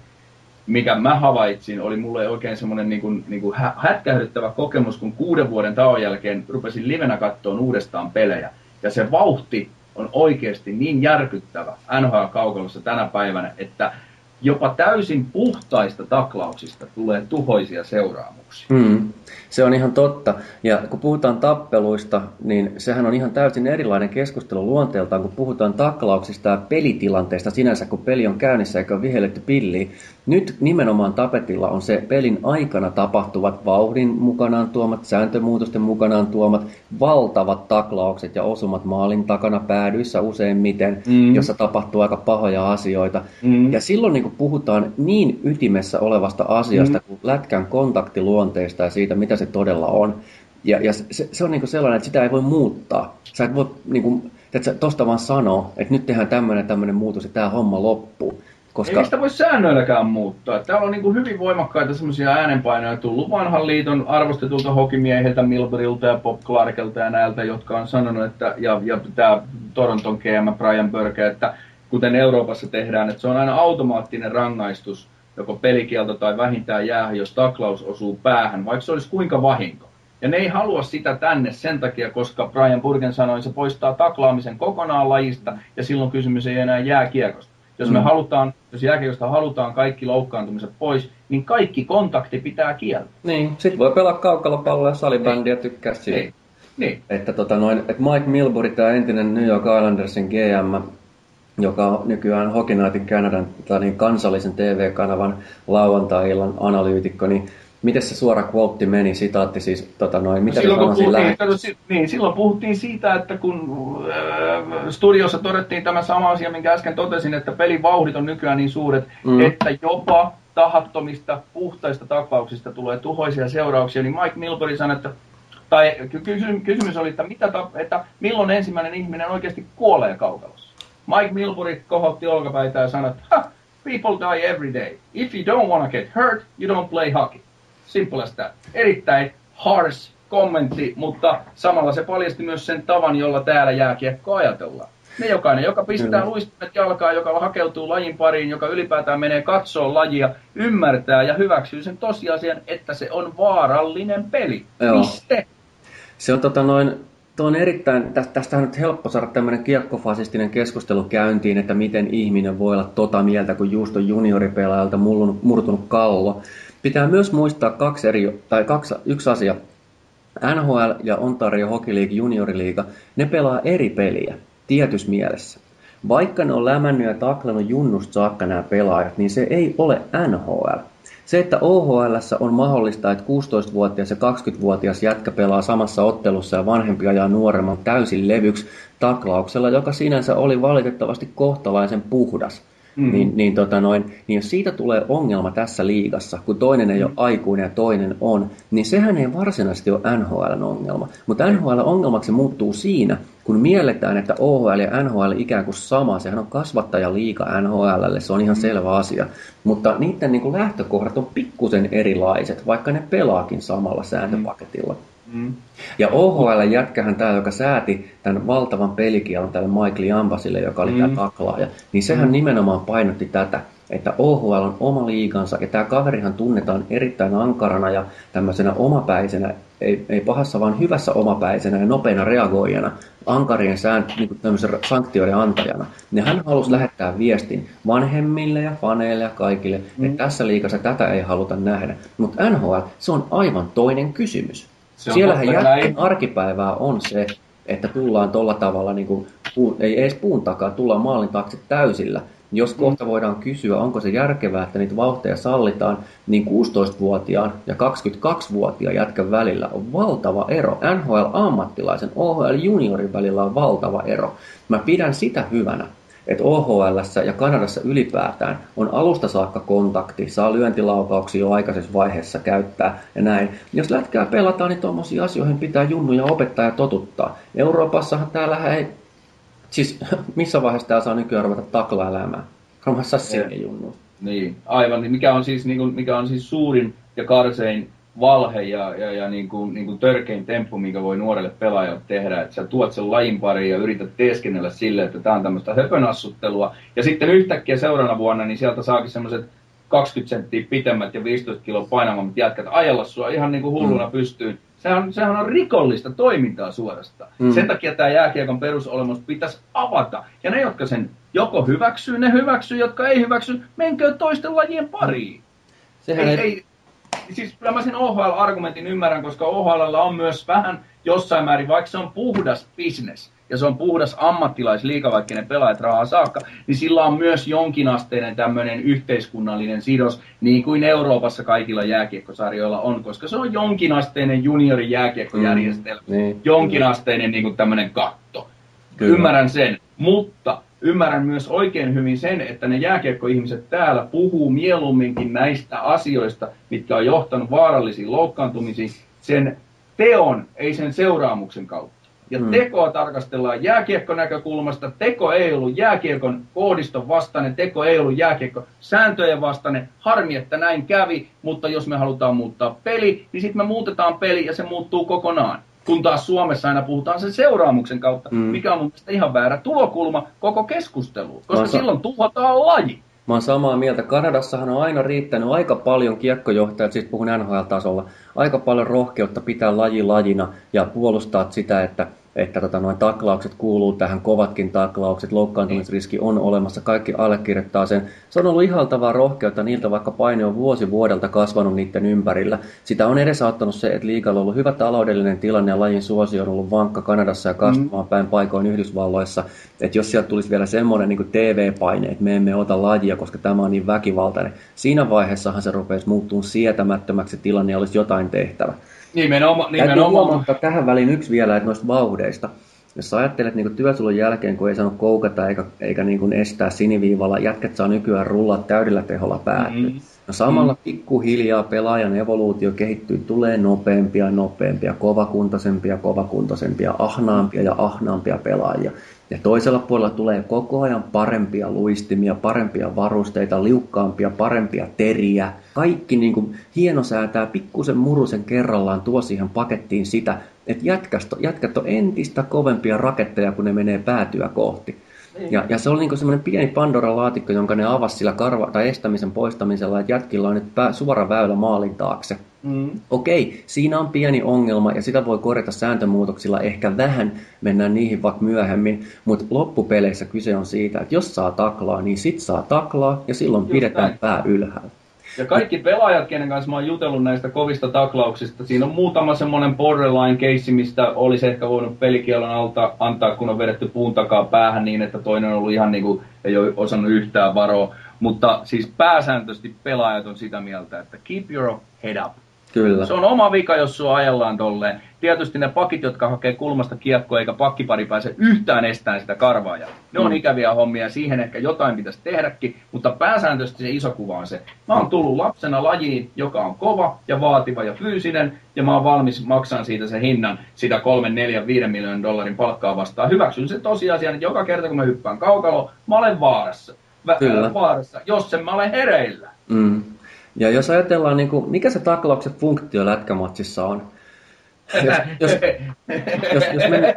mikä mä havaitsin, oli mulle oikein semmoinen niin niin hätkähdyttävä kokemus, kun kuuden vuoden tauon jälkeen rupesin livenä katsoa uudestaan pelejä. Ja se vauhti on oikeasti niin järkyttävä NHL-kaukalossa tänä päivänä, että jopa täysin puhtaista taklauksista tulee tuhoisia seuraamuksia. Mm. Se on ihan totta. Ja kun puhutaan tappeluista, niin sehän on ihan täysin erilainen keskustelu luonteeltaan, kun puhutaan taklauksista ja pelitilanteista sinänsä, kun peli on käynnissä eikä ole vihelletty pilliin. Nyt nimenomaan tapetilla on se pelin aikana tapahtuvat vauhdin mukanaan tuomat, sääntömuutosten mukanaan tuomat, valtavat taklaukset ja osumat maalin takana päädyissä useimmiten, mm. jossa tapahtuu aika pahoja asioita. Mm. Ja silloin niin kun puhutaan niin ytimessä olevasta asiasta mm. kuin lätkän kontaktiluonteista ja siitä, mitä se todella on. Ja, ja se, se on niin sellainen, että sitä ei voi muuttaa. Sä et voi niin kuin, että tosta vaan sanoa, että nyt tehdään tämmöinen tämmöinen muutos ja tämä homma loppuu. Koska... Ei sitä voi säännöilläkään muuttaa. Täällä on niin kuin hyvin voimakkaita semmoisia äänenpainoja tullut vanhan liiton arvostetulta hokimiehiltä, Milburilta ja Bob Clarkelta ja näiltä, jotka on sanonut, että, ja, ja tämä Toronton GM Brian Burke, että kuten Euroopassa tehdään, että se on aina automaattinen rangaistus, joko pelikielto tai vähintään jää, jos taklaus osuu päähän, vaikka se olisi kuinka vahinko. Ja ne ei halua sitä tänne sen takia, koska Brian Burgen sanoi, että se poistaa taklaamisen kokonaan lajista, ja silloin kysymys ei enää jää kiekosta. Jos me mm. halutaan, jos jääkiekosta halutaan kaikki loukkaantumiset pois, niin kaikki kontakti pitää kieltää. Niin, sit voi pelaa kaukalopalloa ja salibändiä ja tykkää siitä. Niin. Niin. Että, tota noin, että Mike Milbury, tämä entinen New York Islandersin GM, joka on nykyään Hockey Nightin Canadan niin kansallisen TV-kanavan lauantai-illan analyytikko, niin miten se suora quote meni, sitaatti siis, tota noin, mitä silloin, kun puhuttiin, kato, niin, silloin puhuttiin siitä, että kun äh, studiossa todettiin tämä sama asia, minkä äsken totesin, että pelin vauhdit on nykyään niin suuret, mm. että jopa tahattomista, puhtaista taklauksista tulee tuhoisia seurauksia, niin Mike Milbury sanoi, että tai kysymys oli, että, mitä, että milloin ensimmäinen ihminen oikeasti kuolee kaukalossa. Mike Milbury kohotti olkapäitä ja sanoi, että people die every day. If you don't want to get hurt, you don't play hockey. Simple as that. Erittäin harsh kommentti, mutta samalla se paljasti myös sen tavan, jolla täällä jääkiekko ajatellaan. Ne jokainen, joka pistää mm. luistimet jalkaa, joka hakeutuu lajin pariin, joka ylipäätään menee katsoa lajia, ymmärtää ja hyväksyy sen tosiasian, että se on vaarallinen peli. Joo. Piste. Se on tota noin, Tuo on erittäin, tästä on nyt helppo saada tämmöinen kiekkofasistinen keskustelu käyntiin, että miten ihminen voi olla tota mieltä, kun just on junioripelaajalta murtunut kallo. Pitää myös muistaa kaksi eri, tai kaksi, yksi asia. NHL ja Ontario Hockey League junioriliiga, ne pelaa eri peliä, tietyssä mielessä. Vaikka ne on lämännyt ja taklannut junnusta saakka nämä pelaajat, niin se ei ole NHL. Se, että OHL on mahdollista, että 16-vuotias ja 20-vuotias jätkä pelaa samassa ottelussa ja vanhempi ajaa nuoremman täysin levyksi taklauksella, joka sinänsä oli valitettavasti kohtalaisen puhdas – Mm. Niin, niin, tota noin, niin jos siitä tulee ongelma tässä liigassa, kun toinen ei mm. ole aikuinen ja toinen on, niin sehän ei varsinaisesti ole NHLn ongelma. Mutta NHL ongelmaksi muuttuu siinä, kun mielletään, että OHL ja NHL ikään kuin sama, sehän on kasvattaja liika NHLlle, se on ihan mm. selvä asia. Mutta niiden niin kuin lähtökohdat on pikkusen erilaiset, vaikka ne pelaakin samalla sääntöpaketilla. Mm. Mm. Ja OHL-jätkähän tämä, joka sääti tämän valtavan pelikielon tälle Michael Jambasille, joka oli mm. tämä taklaaja, niin sehän mm. nimenomaan painotti tätä, että OHL on oma liigansa, ja tämä kaverihan tunnetaan erittäin ankarana ja tämmöisenä omapäisenä, ei, ei pahassa, vaan hyvässä omapäisenä ja nopeana reagoijana, ankarien säänt, niin sanktioiden antajana. Ja hän halusi lähettää viestin vanhemmille ja faneille ja kaikille, mm. että tässä liigassa tätä ei haluta nähdä. Mutta NHL, se on aivan toinen kysymys. Siellähän jätkän arkipäivää on se, että tullaan tuolla tavalla, niin kuin, ei edes puun takaa, tullaan maalin taakse täysillä. Jos mm. kohta voidaan kysyä, onko se järkevää, että niitä vauhteja sallitaan, niin 16-vuotiaan ja 22-vuotiaan jätkän välillä on valtava ero. NHL-ammattilaisen, OHL-juniorin välillä on valtava ero. Mä pidän sitä hyvänä että OHL ja Kanadassa ylipäätään on alusta saakka kontakti, saa lyöntilaukauksia jo aikaisessa vaiheessa käyttää ja näin. Jos lätkää pelataan, niin tuommoisiin asioihin pitää junnuja opettaa ja totuttaa. Euroopassahan täällä ei, siis missä vaiheessa täällä saa nykyään ruveta taklaa elämää? Romassa sinne junnu. Niin, aivan. Niin mikä on siis, niin kuin, mikä on siis suurin ja karsein valhe ja, ja, ja niin kuin, niin kuin törkein temppu, mikä voi nuorelle pelaajalle tehdä, että sä tuot sen lajin pariin ja yrität teeskennellä sille, että tämä on tämmöistä höpönassuttelua. Ja sitten yhtäkkiä seuraavana vuonna, niin sieltä saakin semmoiset 20 senttiä pitemmät ja 15 kiloa painavammat jätkät ajalla sua ihan niin kuin hulluna mm. pystyyn Sehän on, sehän on rikollista toimintaa suorastaan. Mm. Sen takia tämä jääkiekon perusolemus pitäisi avata. Ja ne, jotka sen joko hyväksyy, ne hyväksyy, jotka ei hyväksy, menkö toisten lajien pariin. Sehän ei, ei... siis kyllä mä sen OHL-argumentin ymmärrän, koska OHL on myös vähän jossain määrin, vaikka se on puhdas business, ja se on puhdas ammattilaisliiga, vaikka ne pelaajat rahaa saakka, niin sillä on myös jonkinasteinen tämmöinen yhteiskunnallinen sidos, niin kuin Euroopassa kaikilla jääkiekkosarjoilla on, koska se on jonkinasteinen juniori jääkiekkojärjestelmä, mm, niin. jonkinasteinen niin kuin tämmöinen katto. Kyllä. Ymmärrän sen, mutta ymmärrän myös oikein hyvin sen, että ne jääkiekkoihmiset täällä puhuu mieluumminkin näistä asioista, mitkä on johtanut vaarallisiin loukkaantumisiin, sen teon, ei sen seuraamuksen kautta. Ja hmm. tekoa tarkastellaan jääkiekkonäkökulmasta. Teko ei ollut jääkiekon koodiston vastainen, teko ei ollut jääkiekko sääntöjen vastainen. Harmi, että näin kävi, mutta jos me halutaan muuttaa peli, niin sitten me muutetaan peli ja se muuttuu kokonaan. Kun taas Suomessa aina puhutaan sen seuraamuksen kautta, hmm. mikä on mun mielestä ihan väärä tulokulma koko keskusteluun, koska Masa... silloin tuhotaan laji. Mä oon samaa mieltä. Kanadassahan on aina riittänyt aika paljon kiekkojohtajat, siis puhun NHL-tasolla, aika paljon rohkeutta pitää laji lajina ja puolustaa sitä, että että tota, noin taklaukset kuuluu tähän, kovatkin taklaukset, loukkaantumisriski on olemassa, kaikki allekirjoittaa sen. Se on ollut ihaltavaa rohkeutta niiltä, vaikka paine on vuosi vuodelta kasvanut niiden ympärillä. Sitä on edesauttanut se, että liigalla on ollut hyvä taloudellinen tilanne ja lajin suosio on ollut vankka Kanadassa ja kasvamaan mm. päin paikoin Yhdysvalloissa. Että jos sieltä tulisi vielä semmoinen niin TV-paine, että me emme ota lajia, koska tämä on niin väkivaltainen, siinä vaiheessahan se rupeaisi muuttumaan sietämättömäksi tilanne ja olisi jotain tehtävä. Nimenomaan. nimenomaan. tähän väliin yksi vielä, että noista vauhdeista. Jos ajattelet niin työsulun jälkeen, kun ei saanut koukata eikä, eikä niin kuin estää siniviivalla, jätket saa nykyään rullaa täydellä teholla päätyä. Mm-hmm. No samalla mm. pikkuhiljaa pelaajan evoluutio kehittyy, tulee nopeampia, nopeampia, kovakuntoisempia, kovakuntoisempia, ahnaampia ja ahnaampia pelaajia. Ja toisella puolella tulee koko ajan parempia luistimia, parempia varusteita, liukkaampia, parempia teriä. Kaikki niin kuin hienosäätää pikkusen murusen kerrallaan tuo siihen pakettiin sitä, että jätkät on entistä kovempia raketteja, kun ne menee päätyä kohti. Niin. Ja, ja se oli niin semmoinen pieni Pandora-laatikko, jonka ne avasi sillä karva- tai estämisen poistamisella, että jätkillä on nyt pää, suora väylä maalin taakse. Mm. Okei, siinä on pieni ongelma ja sitä voi korjata sääntömuutoksilla. Ehkä vähän mennään niihin vaikka myöhemmin, mutta loppupeleissä kyse on siitä, että jos saa taklaa, niin sit saa taklaa ja silloin Just pidetään näin. pää ylhäällä. Ja kaikki pelaajat, kenen kanssa mä oon jutellut näistä kovista taklauksista, siinä on muutama semmoinen borderline case, mistä olisi ehkä voinut pelikielon alta antaa, kun on vedetty puun takaa päähän niin, että toinen on ollut ihan niin kuin, ei ole osannut yhtään varoa. Mutta siis pääsääntöisesti pelaajat on sitä mieltä, että keep your head up. Kyllä. Se on oma vika, jos sua ajellaan tolleen. Tietysti ne pakit, jotka hakee kulmasta kiekkoa eikä pakkipari pääse yhtään estämään sitä karvaajaa. Ne on mm. ikäviä hommia, siihen ehkä jotain pitäisi tehdäkin, mutta pääsääntöisesti se iso kuva on se. Mä oon tullut lapsena lajiin, joka on kova ja vaativa ja fyysinen, ja mä oon valmis maksamaan siitä sen hinnan, sitä 3, 4, 5 miljoonan dollarin palkkaa vastaan. Hyväksyn se tosiasian, että joka kerta kun mä hyppään kaukalo, mä olen vaarassa. Vä- Kyllä. vaarassa, jos en mä ole hereillä. Mm. Ja jos ajatellaan, niin kuin, mikä se taklauksen funktio lätkämatsissa on? Jos, jos, jos, jos mennä,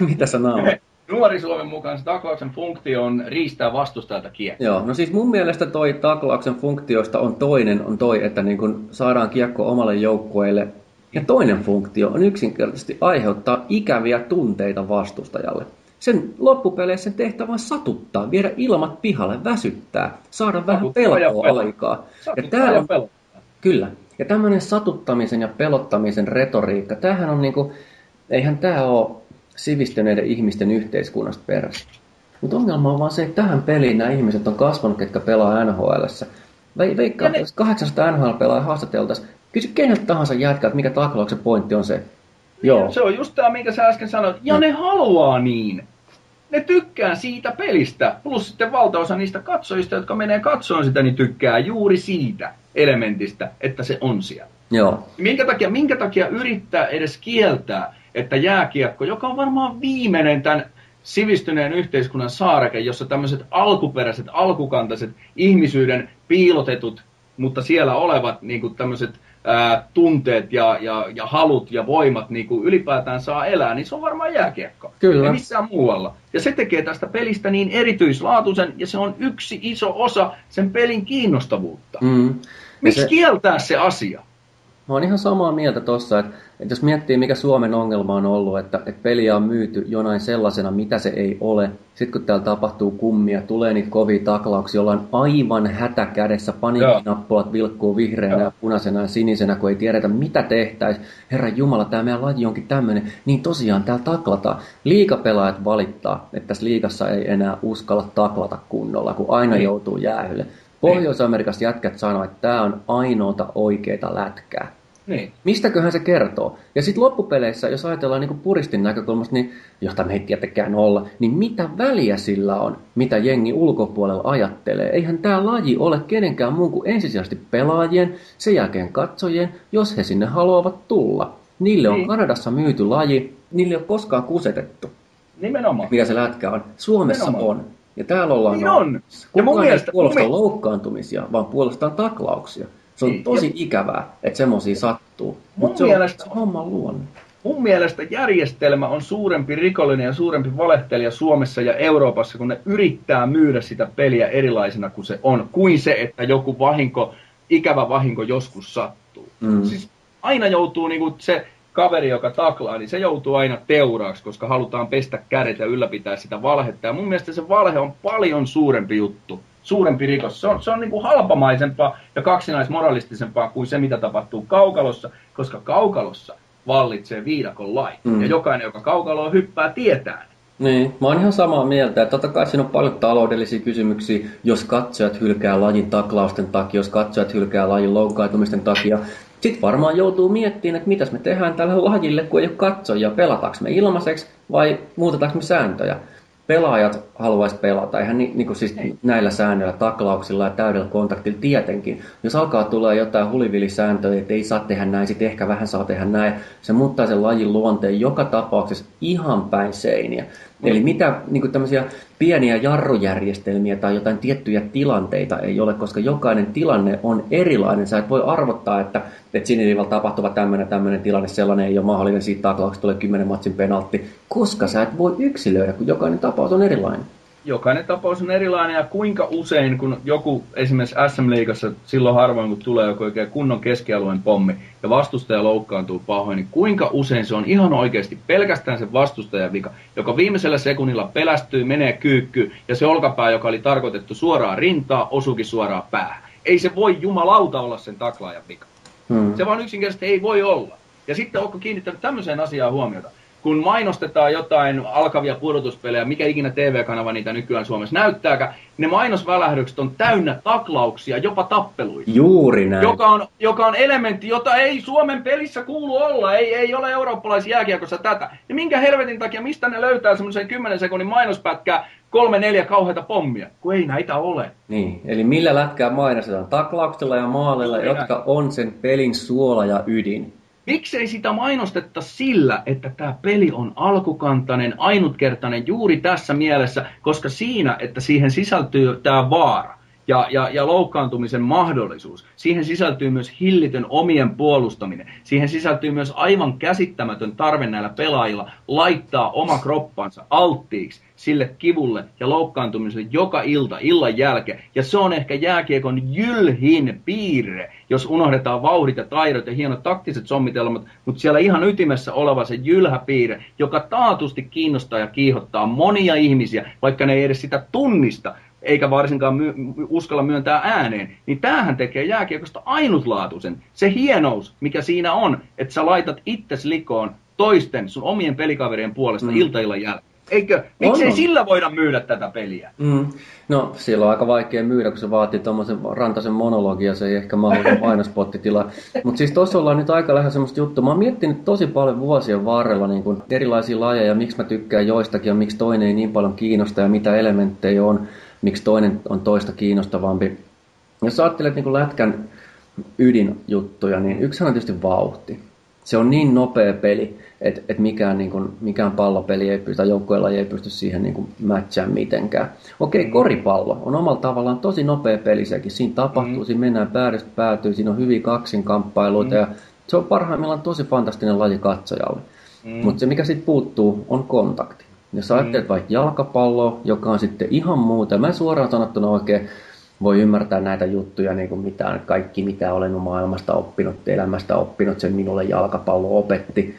mitä sä naamaat? Nuori Suomen mukaan se taklauksen funktio on riistää vastustajalta kiekko. Joo, no siis mun mielestä toi taklauksen funktioista on toinen, on toi, että niin kun saadaan kiekko omalle joukkueelle. Ja toinen funktio on yksinkertaisesti aiheuttaa ikäviä tunteita vastustajalle. Sen loppupeleissä sen tehtävä on satuttaa, viedä ilmat pihalle, väsyttää, saada vähän pelkoa aikaa. Ja täällä on, kyllä. Ja tämmöinen satuttamisen ja pelottamisen retoriikka, tämähän on niinku, eihän tämä ole sivistyneiden ihmisten yhteiskunnasta perässä. Mutta ongelma on vaan se, että tähän peliin nämä ihmiset on kasvanut, ketkä pelaa NHLssä. Veikkaa, ne... 800 NHL-pelaajaa haastateltaisiin. Kysy keneltä tahansa jätkältä, mikä taklauksen pointti on se. Joo. Se on just tämä, minkä sä äsken sanoit. Ja no. ne haluaa niin ne tykkää siitä pelistä. Plus sitten valtaosa niistä katsojista, jotka menee katsomaan sitä, niin tykkää juuri siitä elementistä, että se on siellä. Joo. Minkä takia, minkä takia yrittää edes kieltää, että jääkiekko, joka on varmaan viimeinen tämän sivistyneen yhteiskunnan saareke, jossa tämmöiset alkuperäiset, alkukantaiset, ihmisyyden piilotetut, mutta siellä olevat niin tämmöiset ää, tunteet ja, ja, ja halut ja voimat niin kuin ylipäätään saa elää, niin se on varmaan jääkiekko. Kyllä. Ja missään muualla. Ja se tekee tästä pelistä niin erityislaatuisen, ja se on yksi iso osa sen pelin kiinnostavuutta. Mm. Miksi se... kieltää se asia? Mä oon ihan samaa mieltä tossa, että, että jos miettii mikä Suomen ongelma on ollut, että, että peliä on myyty jonain sellaisena, mitä se ei ole. Sitten kun täällä tapahtuu kummia, tulee niitä kovia taklauksia, ollaan aivan hätä kädessä, paniikkinappulat vilkkuu vihreänä ja punaisena ja sinisenä, kun ei tiedetä mitä tehtäis. Herra Jumala, tämä meidän laji onkin tämmöinen. Niin tosiaan täällä taklataan. Liikapelaajat valittaa, että tässä liikassa ei enää uskalla taklata kunnolla, kun aina niin. joutuu jäähylle. Pohjois-Amerikassa jätkät sanoo, että tämä on ainoata oikeita lätkää. Niin. Mistäköhän se kertoo? Ja sitten loppupeleissä, jos ajatellaan niin puristin näkökulmasta, niin jota me ei tietenkään olla, niin mitä väliä sillä on, mitä jengi ulkopuolella ajattelee? Eihän tämä laji ole kenenkään muun kuin ensisijaisesti pelaajien, sen jälkeen katsojien, jos he sinne haluavat tulla. Niille on niin. Kanadassa myyty laji, niille ei ole koskaan kusetettu. Nimenomaan. Mikä se lätkä on. Suomessa Nimenomaan. on. Ja täällä ollaan... Niin on. Ja mun mielestä, puolusta mun... loukkaantumisia, vaan puolustaa taklauksia. Se on niin, tosi ja... ikävää, että semmoisia sattuu. Mutta se mielestä... on homman luonne. Mun mielestä järjestelmä on suurempi rikollinen ja suurempi valehtelija Suomessa ja Euroopassa, kun ne yrittää myydä sitä peliä erilaisena kuin se on, kuin se, että joku vahinko, ikävä vahinko joskus sattuu. Mm. Siis aina joutuu niinku se kaveri, joka taklaa, niin se joutuu aina teuraaksi, koska halutaan pestä kädet ja ylläpitää sitä valhetta. Ja mun mielestä se valhe on paljon suurempi juttu, suurempi rikos. Se on, se on niin kuin halpamaisempaa ja kaksinaismoralistisempaa kuin se, mitä tapahtuu kaukalossa, koska kaukalossa vallitsee viidakon lait. Mm. Ja jokainen, joka kaukaloa hyppää, tietää niin, mä oon ihan samaa mieltä. Että totta kai siinä on paljon taloudellisia kysymyksiä, jos katsojat hylkää lajin taklausten takia, jos katsojat hylkää lajin loukkaantumisten takia. Sitten varmaan joutuu miettimään, että mitäs me tehdään tälle lajille, kun ei ole katsojia. Pelataanko me ilmaiseksi vai muutetaanko me sääntöjä? pelaajat haluaisi pelata, ihan ni, niin kuin siis näillä säännöillä, taklauksilla ja täydellä kontaktilla tietenkin. Jos alkaa tulla jotain hulivilisääntöjä, että ei saa tehdä näin, sitten ehkä vähän saa tehdä näin, se muuttaa sen lajin luonteen joka tapauksessa ihan päin seiniä. Mm. Eli mitä niin tämmöisiä pieniä jarrujärjestelmiä tai jotain tiettyjä tilanteita ei ole, koska jokainen tilanne on erilainen. Sä et voi arvottaa, että, että siniliivalla tapahtuva tämmöinen, tämmöinen tilanne, sellainen ei ole mahdollinen, siitä taklauksesta tulee 10 matsin penaltti, koska sä et voi yksilöidä, kun jokainen tapaus on erilainen jokainen tapaus on erilainen ja kuinka usein, kun joku esimerkiksi SM-liigassa silloin harvoin, kun tulee joku oikein kunnon keskialueen pommi ja vastustaja loukkaantuu pahoin, niin kuinka usein se on ihan oikeasti pelkästään se vastustajan vika, joka viimeisellä sekunnilla pelästyy, menee kyykky ja se olkapää, joka oli tarkoitettu suoraan rintaa, osuukin suoraan päähän. Ei se voi jumalauta olla sen taklaajan vika. Hmm. Se vaan yksinkertaisesti ei voi olla. Ja sitten onko kiinnittänyt tämmöiseen asiaan huomiota kun mainostetaan jotain alkavia pudotuspelejä, mikä ikinä TV-kanava niitä nykyään Suomessa näyttääkään, ne mainosvälähdykset on täynnä taklauksia, jopa tappeluita. Juuri näin. Joka on, joka on elementti, jota ei Suomen pelissä kuulu olla, ei, ei ole eurooppalaisia jääkiekossa tätä. Ja minkä helvetin takia, mistä ne löytää semmoisen 10 sekunnin mainospätkää, kolme neljä kauheita pommia, kun ei näitä ole. Niin, eli millä lätkää mainostetaan? Taklauksella ja maalilla, jotka on sen pelin suola ja ydin. Miksei sitä mainostetta sillä, että tämä peli on alkukantainen, ainutkertainen juuri tässä mielessä, koska siinä, että siihen sisältyy tämä vaara ja, ja, ja loukkaantumisen mahdollisuus. Siihen sisältyy myös hillitön omien puolustaminen. Siihen sisältyy myös aivan käsittämätön tarve näillä pelaajilla laittaa oma kroppansa alttiiksi sille kivulle ja loukkaantumiselle joka ilta, illan jälkeen. Ja se on ehkä jääkiekon jylhin piirre, jos unohdetaan vauhdit ja taidot ja hienot taktiset sommitelmat, mutta siellä ihan ytimessä oleva se jylhä piirre, joka taatusti kiinnostaa ja kiihottaa monia ihmisiä, vaikka ne ei edes sitä tunnista, eikä varsinkaan my- uskalla myöntää ääneen, niin tämähän tekee jääkiekosta ainutlaatuisen. Se hienous, mikä siinä on, että sä laitat itses likoon toisten sun omien pelikaverien puolesta mm. iltaillan jälkeen. Eikö? Miksei sillä voida myydä tätä peliä? Mm. No, silloin on aika vaikea myydä, kun se vaatii tuommoisen rantaisen monologia, se ei ehkä mahdollinen mainospottitila. Mutta siis tuossa ollaan nyt aika lähellä semmoista juttua. Mä oon miettinyt tosi paljon vuosien varrella niin kun erilaisia lajeja, miksi mä tykkään joistakin ja miksi toinen ei niin paljon kiinnosta ja mitä elementtejä on, miksi toinen on toista kiinnostavampi. Jos ajattelet niin lätkän ydinjuttuja, niin yksi on tietysti vauhti. Se on niin nopea peli, että et mikään, niin kuin, mikään pallopeli ei pysty, tai joukkueella ei pysty siihen niin kuin matchaan mitenkään. Okei, mm. koripallo on omalla tavallaan tosi nopea peli sekin. Siinä tapahtuu, mm. siinä mennään päädystä päätyy, siinä on hyviä kaksinkamppailuita mm. ja se on parhaimmillaan tosi fantastinen laji katsojalle. Mm. Mutta se mikä sitten puuttuu on kontakti. Jos ajattelet mm. vaikka jalkapalloa, joka on sitten ihan muuta, mä suoraan sanottuna oikein voi ymmärtää näitä juttuja, niin kuin mitään, kaikki mitä olen maailmasta oppinut, elämästä oppinut, sen minulle jalkapallo opetti.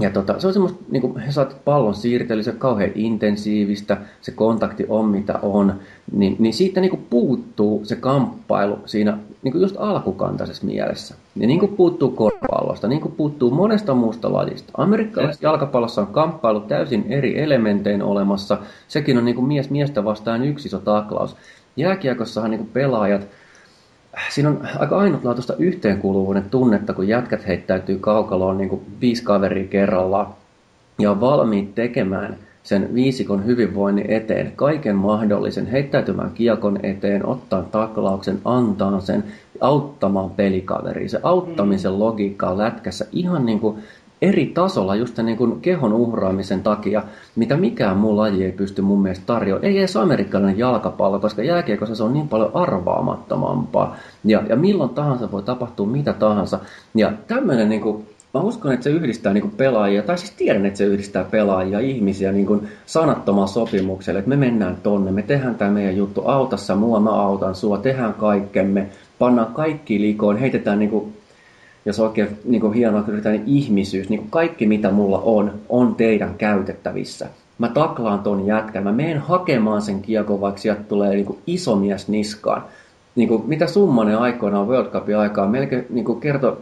Ja tota, se on semmoista, niin kuin he saat pallon siirtely, se on kauhean intensiivistä, se kontakti on mitä on, niin, niin siitä niin kuin puuttuu se kamppailu siinä niin kuin just alkukantaisessa mielessä. Ja niin kuin puuttuu korpallosta, niin kuin puuttuu monesta muusta lajista. Amerikkalaisessa jalkapallossa on kamppailu täysin eri elementein olemassa. Sekin on niin kuin mies miestä vastaan yksi iso taklaus. Jääkiekossahan niin kuin pelaajat siinä on aika ainutlaatuista yhteenkuuluvuuden tunnetta, kun jätkät heittäytyy kaukaloon niin kuin viisi kaveria kerrallaan ja on valmiit tekemään sen viisikon hyvinvoinnin eteen kaiken mahdollisen, heittäytymään kiekon eteen, ottaa taklauksen, antaa sen, auttamaan pelikaveriin. Se auttamisen mm. logiikka on lätkässä ihan niin kuin eri tasolla just niin kuin kehon uhraamisen takia, mitä mikään muu laji ei pysty mun mielestä tarjoamaan. Ei edes amerikkalainen jalkapallo, koska jääkiekossa se on niin paljon arvaamattomampaa. Ja, ja milloin tahansa voi tapahtua mitä tahansa. Ja tämmöinen niin mä uskon, että se yhdistää niin pelaajia, tai siis tiedän, että se yhdistää pelaajia, ihmisiä niin kuin sanattomaan sopimukselle, että me mennään tonne, me tehdään tämä meidän juttu, autassa mua, mä autan sua, tehdään kaikkemme, pannaan kaikki likoon, heitetään niin kuin jos oikein niin kuin hienoa niin ihmisyys, niin kuin kaikki mitä mulla on, on teidän käytettävissä. Mä taklaan ton jätkän, mä menen hakemaan sen kiekon, vaikka sieltä tulee niin kuin iso mies niskaan. Niin kuin, mitä summanen aikoinaan World Cupin aikaa melkein niin kuin kertoi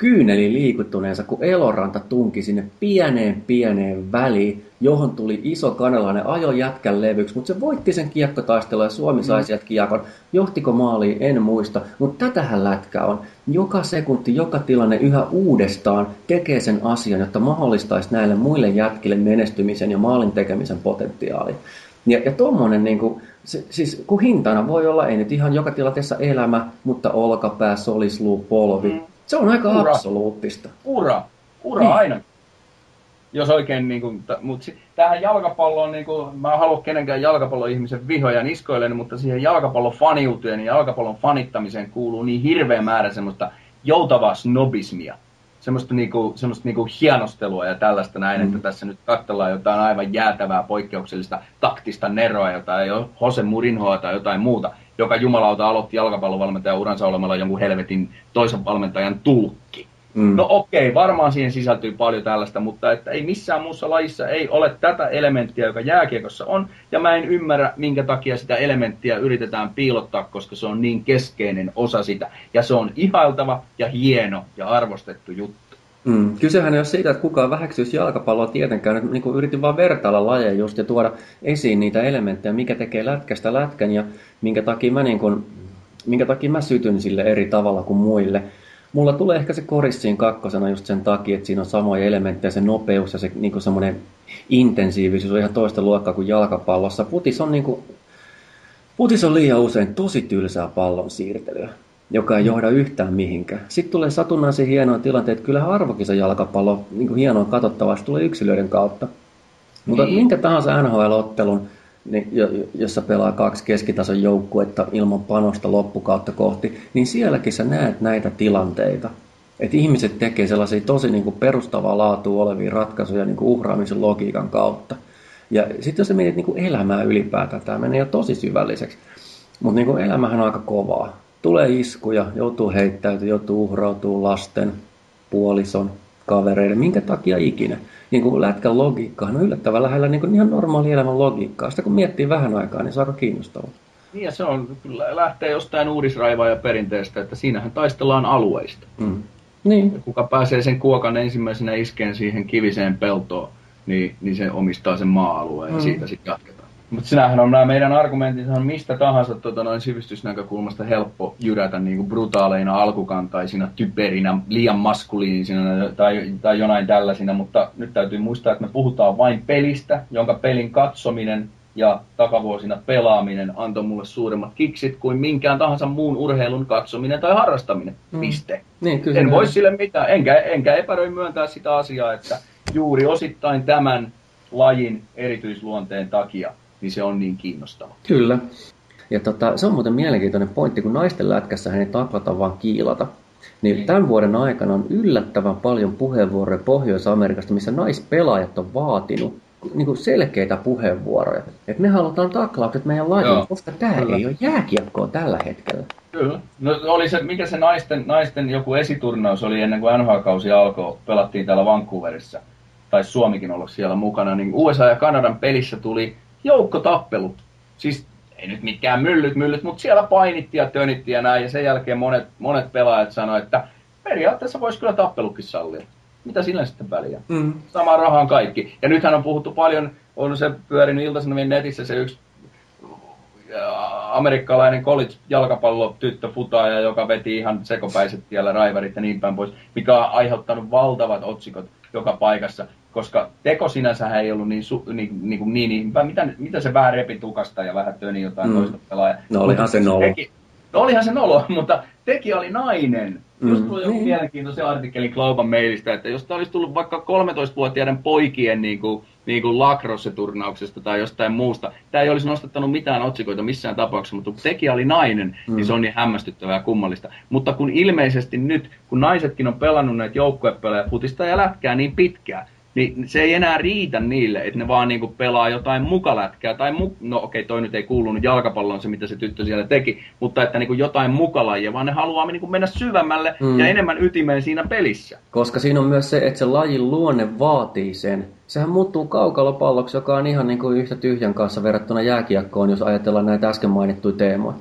kyyneli liikuttuneensa, kun Eloranta tunki sinne pieneen pieneen väliin, johon tuli iso kanalainen ajo jätkän levyksi, mutta se voitti sen kiekkotaistelun ja Suomi sai mm. sieltä kiekon. Johtiko maaliin, en muista, mutta tätähän lätkä on. Joka sekunti, joka tilanne yhä uudestaan tekee sen asian, jotta mahdollistaisi näille muille jätkille menestymisen ja maalin tekemisen potentiaali. Ja, ja tuommoinen, niin kuin, se, siis kun hintana voi olla, ei nyt ihan joka tilanteessa elämä, mutta olkapää, solisluu, polvi, mm se on aika ura. absoluuttista. Ura. Ura niin. aina. Jos oikein, niin kuin, mutta tähän jalkapalloon, niin kuin, mä en halua kenenkään jalkapalloihmisen vihoja niskoilleen, mutta siihen jalkapallon faniuteen ja jalkapallon fanittamiseen kuuluu niin hirveä määrä semmoista joutavaa snobismia. Semmoista, niinku, semmoista niinku hienostelua ja tällaista näin, mm. että tässä nyt katsellaan jotain aivan jäätävää poikkeuksellista taktista neroa, jotain Jose Murinhoa tai jotain muuta joka jumalauta aloitti jalkapallovalmentajan uransa olemalla jonkun helvetin toisen valmentajan tulkki. Mm. No okei, okay, varmaan siihen sisältyy paljon tällaista, mutta että ei missään muussa lajissa ei ole tätä elementtiä, joka jääkiekossa on, ja mä en ymmärrä, minkä takia sitä elementtiä yritetään piilottaa, koska se on niin keskeinen osa sitä, ja se on ihailtava ja hieno ja arvostettu juttu. Mm. Kysehän ei ole siitä, että kukaan väheksyisi jalkapalloa tietenkään. Niin kuin yritin vain vertailla lajeja just ja tuoda esiin niitä elementtejä, mikä tekee lätkästä lätkän ja minkä takia mä, niin kuin, minkä takia mä sytyn sille eri tavalla kuin muille. Mulla tulee ehkä se korissiin kakkosena just sen takia, että siinä on samoja elementtejä, se nopeus ja se niin kuin semmoinen intensiivisyys on ihan toista luokkaa kuin jalkapallossa. Putis on, niin kuin, putis on liian usein tosi tylsää pallon siirtelyä joka ei johda yhtään mihinkään. Sitten tulee satunnaisia hienoja tilanteita. Kyllä arvokisa jalkapallo niin kuin hienoa katsottavaa, tulee yksilöiden kautta. Mutta niin. minkä tahansa NHL-ottelun, niin, jossa pelaa kaksi keskitason joukkuetta ilman panosta loppukautta kohti, niin sielläkin sä näet näitä tilanteita. Että ihmiset tekee sellaisia tosi niin kuin perustavaa laatua olevia ratkaisuja niin kuin uhraamisen logiikan kautta. Ja sitten jos sä mietit niin kuin elämää ylipäätään, tämä menee jo tosi syvälliseksi. Mutta niin elämähän on aika kovaa tulee iskuja, joutuu heittäytymään, joutuu uhrautuu lasten, puolison, kavereiden, minkä takia ikinä. Niin kuin lätkän logiikka on yllättävän lähellä niin kuin ihan normaali elämän logiikkaa. Sitä kun miettii vähän aikaa, niin se on aika kiinnostavaa. Niin ja se on, kyllä lähtee jostain uudisraivaa ja perinteestä, että siinähän taistellaan alueista. Mm. Niin. Ja kuka pääsee sen kuokan ensimmäisenä iskeen siihen kiviseen peltoon, niin, niin se omistaa sen maa-alueen mm. ja siitä sitten jatketaan. Mutta sinähän on nämä meidän argumentit on mistä tahansa tota, noin sivistysnäkökulmasta helppo jyrätä niin kuin brutaaleina, alkukantaisina, typerinä, liian maskuliinisina tai, tai jonain tällaisina, mutta nyt täytyy muistaa, että me puhutaan vain pelistä, jonka pelin katsominen ja takavuosina pelaaminen antoi mulle suuremmat kiksit kuin minkään tahansa muun urheilun katsominen tai harrastaminen. Mm. Piste. Niin, kyllä en voi sille mitään, enkä, enkä epäröi myöntää sitä asiaa, että juuri osittain tämän lajin erityisluonteen takia niin se on niin kiinnostava. Kyllä. Ja tota, se on muuten mielenkiintoinen pointti, kun naisten lätkässä ei taklata vaan kiilata. Niin, niin tämän vuoden aikana on yllättävän paljon puheenvuoroja Pohjois-Amerikasta, missä naispelaajat on vaatinut, niin kuin selkeitä puheenvuoroja. Että me halutaan taklaukset meidän lajiin, koska tämä ei ole jääkiekkoa tällä hetkellä. Kyllä. No oli se, mikä se naisten, naisten joku esiturnaus oli ennen kuin NHL-kausi alkoi, pelattiin täällä Vancouverissa, tai Suomikin olla siellä mukana, niin USA ja Kanadan pelissä tuli joukkotappelu. Siis ei nyt mitkään myllyt, myllyt, mutta siellä painittiin ja tönittiin ja näin, ja sen jälkeen monet, monet pelaajat sanoivat, että periaatteessa voisi kyllä tappelukin sallia. Mitä sillä sitten väliä? Mm. Sama rahaan kaikki. Ja nythän on puhuttu paljon, on se pyörinyt iltasanomien netissä se yksi amerikkalainen college tyttö futaaja, joka veti ihan sekopäiset tiellä raivarit ja niin päin pois, mikä on aiheuttanut valtavat otsikot joka paikassa, koska teko sinänsä ei ollut niin, su, niin, niin, kuin niin, niin mitä, mitä se vähän repi tukasta ja vähän töni jotain mm. toista pelaajaa. No olihan se nolo. Teki, no olihan se nolo, mutta teki oli nainen. Mm. Just tuli joku mielenkiintoisen artikkelin Globan mailista, että jos tämä olisi tullut vaikka 13-vuotiaiden poikien niin kuin, niin kuin lacrosse-turnauksesta tai jostain muusta, tämä ei olisi nostattanut mitään otsikoita missään tapauksessa, mutta kun tekijä oli nainen, mm. niin se on niin hämmästyttävää ja kummallista. Mutta kun ilmeisesti nyt, kun naisetkin on pelannut näitä joukkuepelejä, futista ja lätkää niin pitkään, niin se ei enää riitä niille, että ne vaan niinku pelaa jotain mukalätkää. Tai mu- no okei, okay, toi nyt ei kuulunut jalkapalloon se, mitä se tyttö siellä teki, mutta että niinku jotain mukalajia, vaan ne haluaa niinku mennä syvemmälle mm. ja enemmän ytimeen siinä pelissä. Koska siinä on myös se, että se lajin luonne vaatii sen. Sehän muuttuu kaukalopalloksi, joka on ihan niinku yhtä tyhjän kanssa verrattuna jääkiekkoon, jos ajatellaan näitä äsken mainittuja teemoja.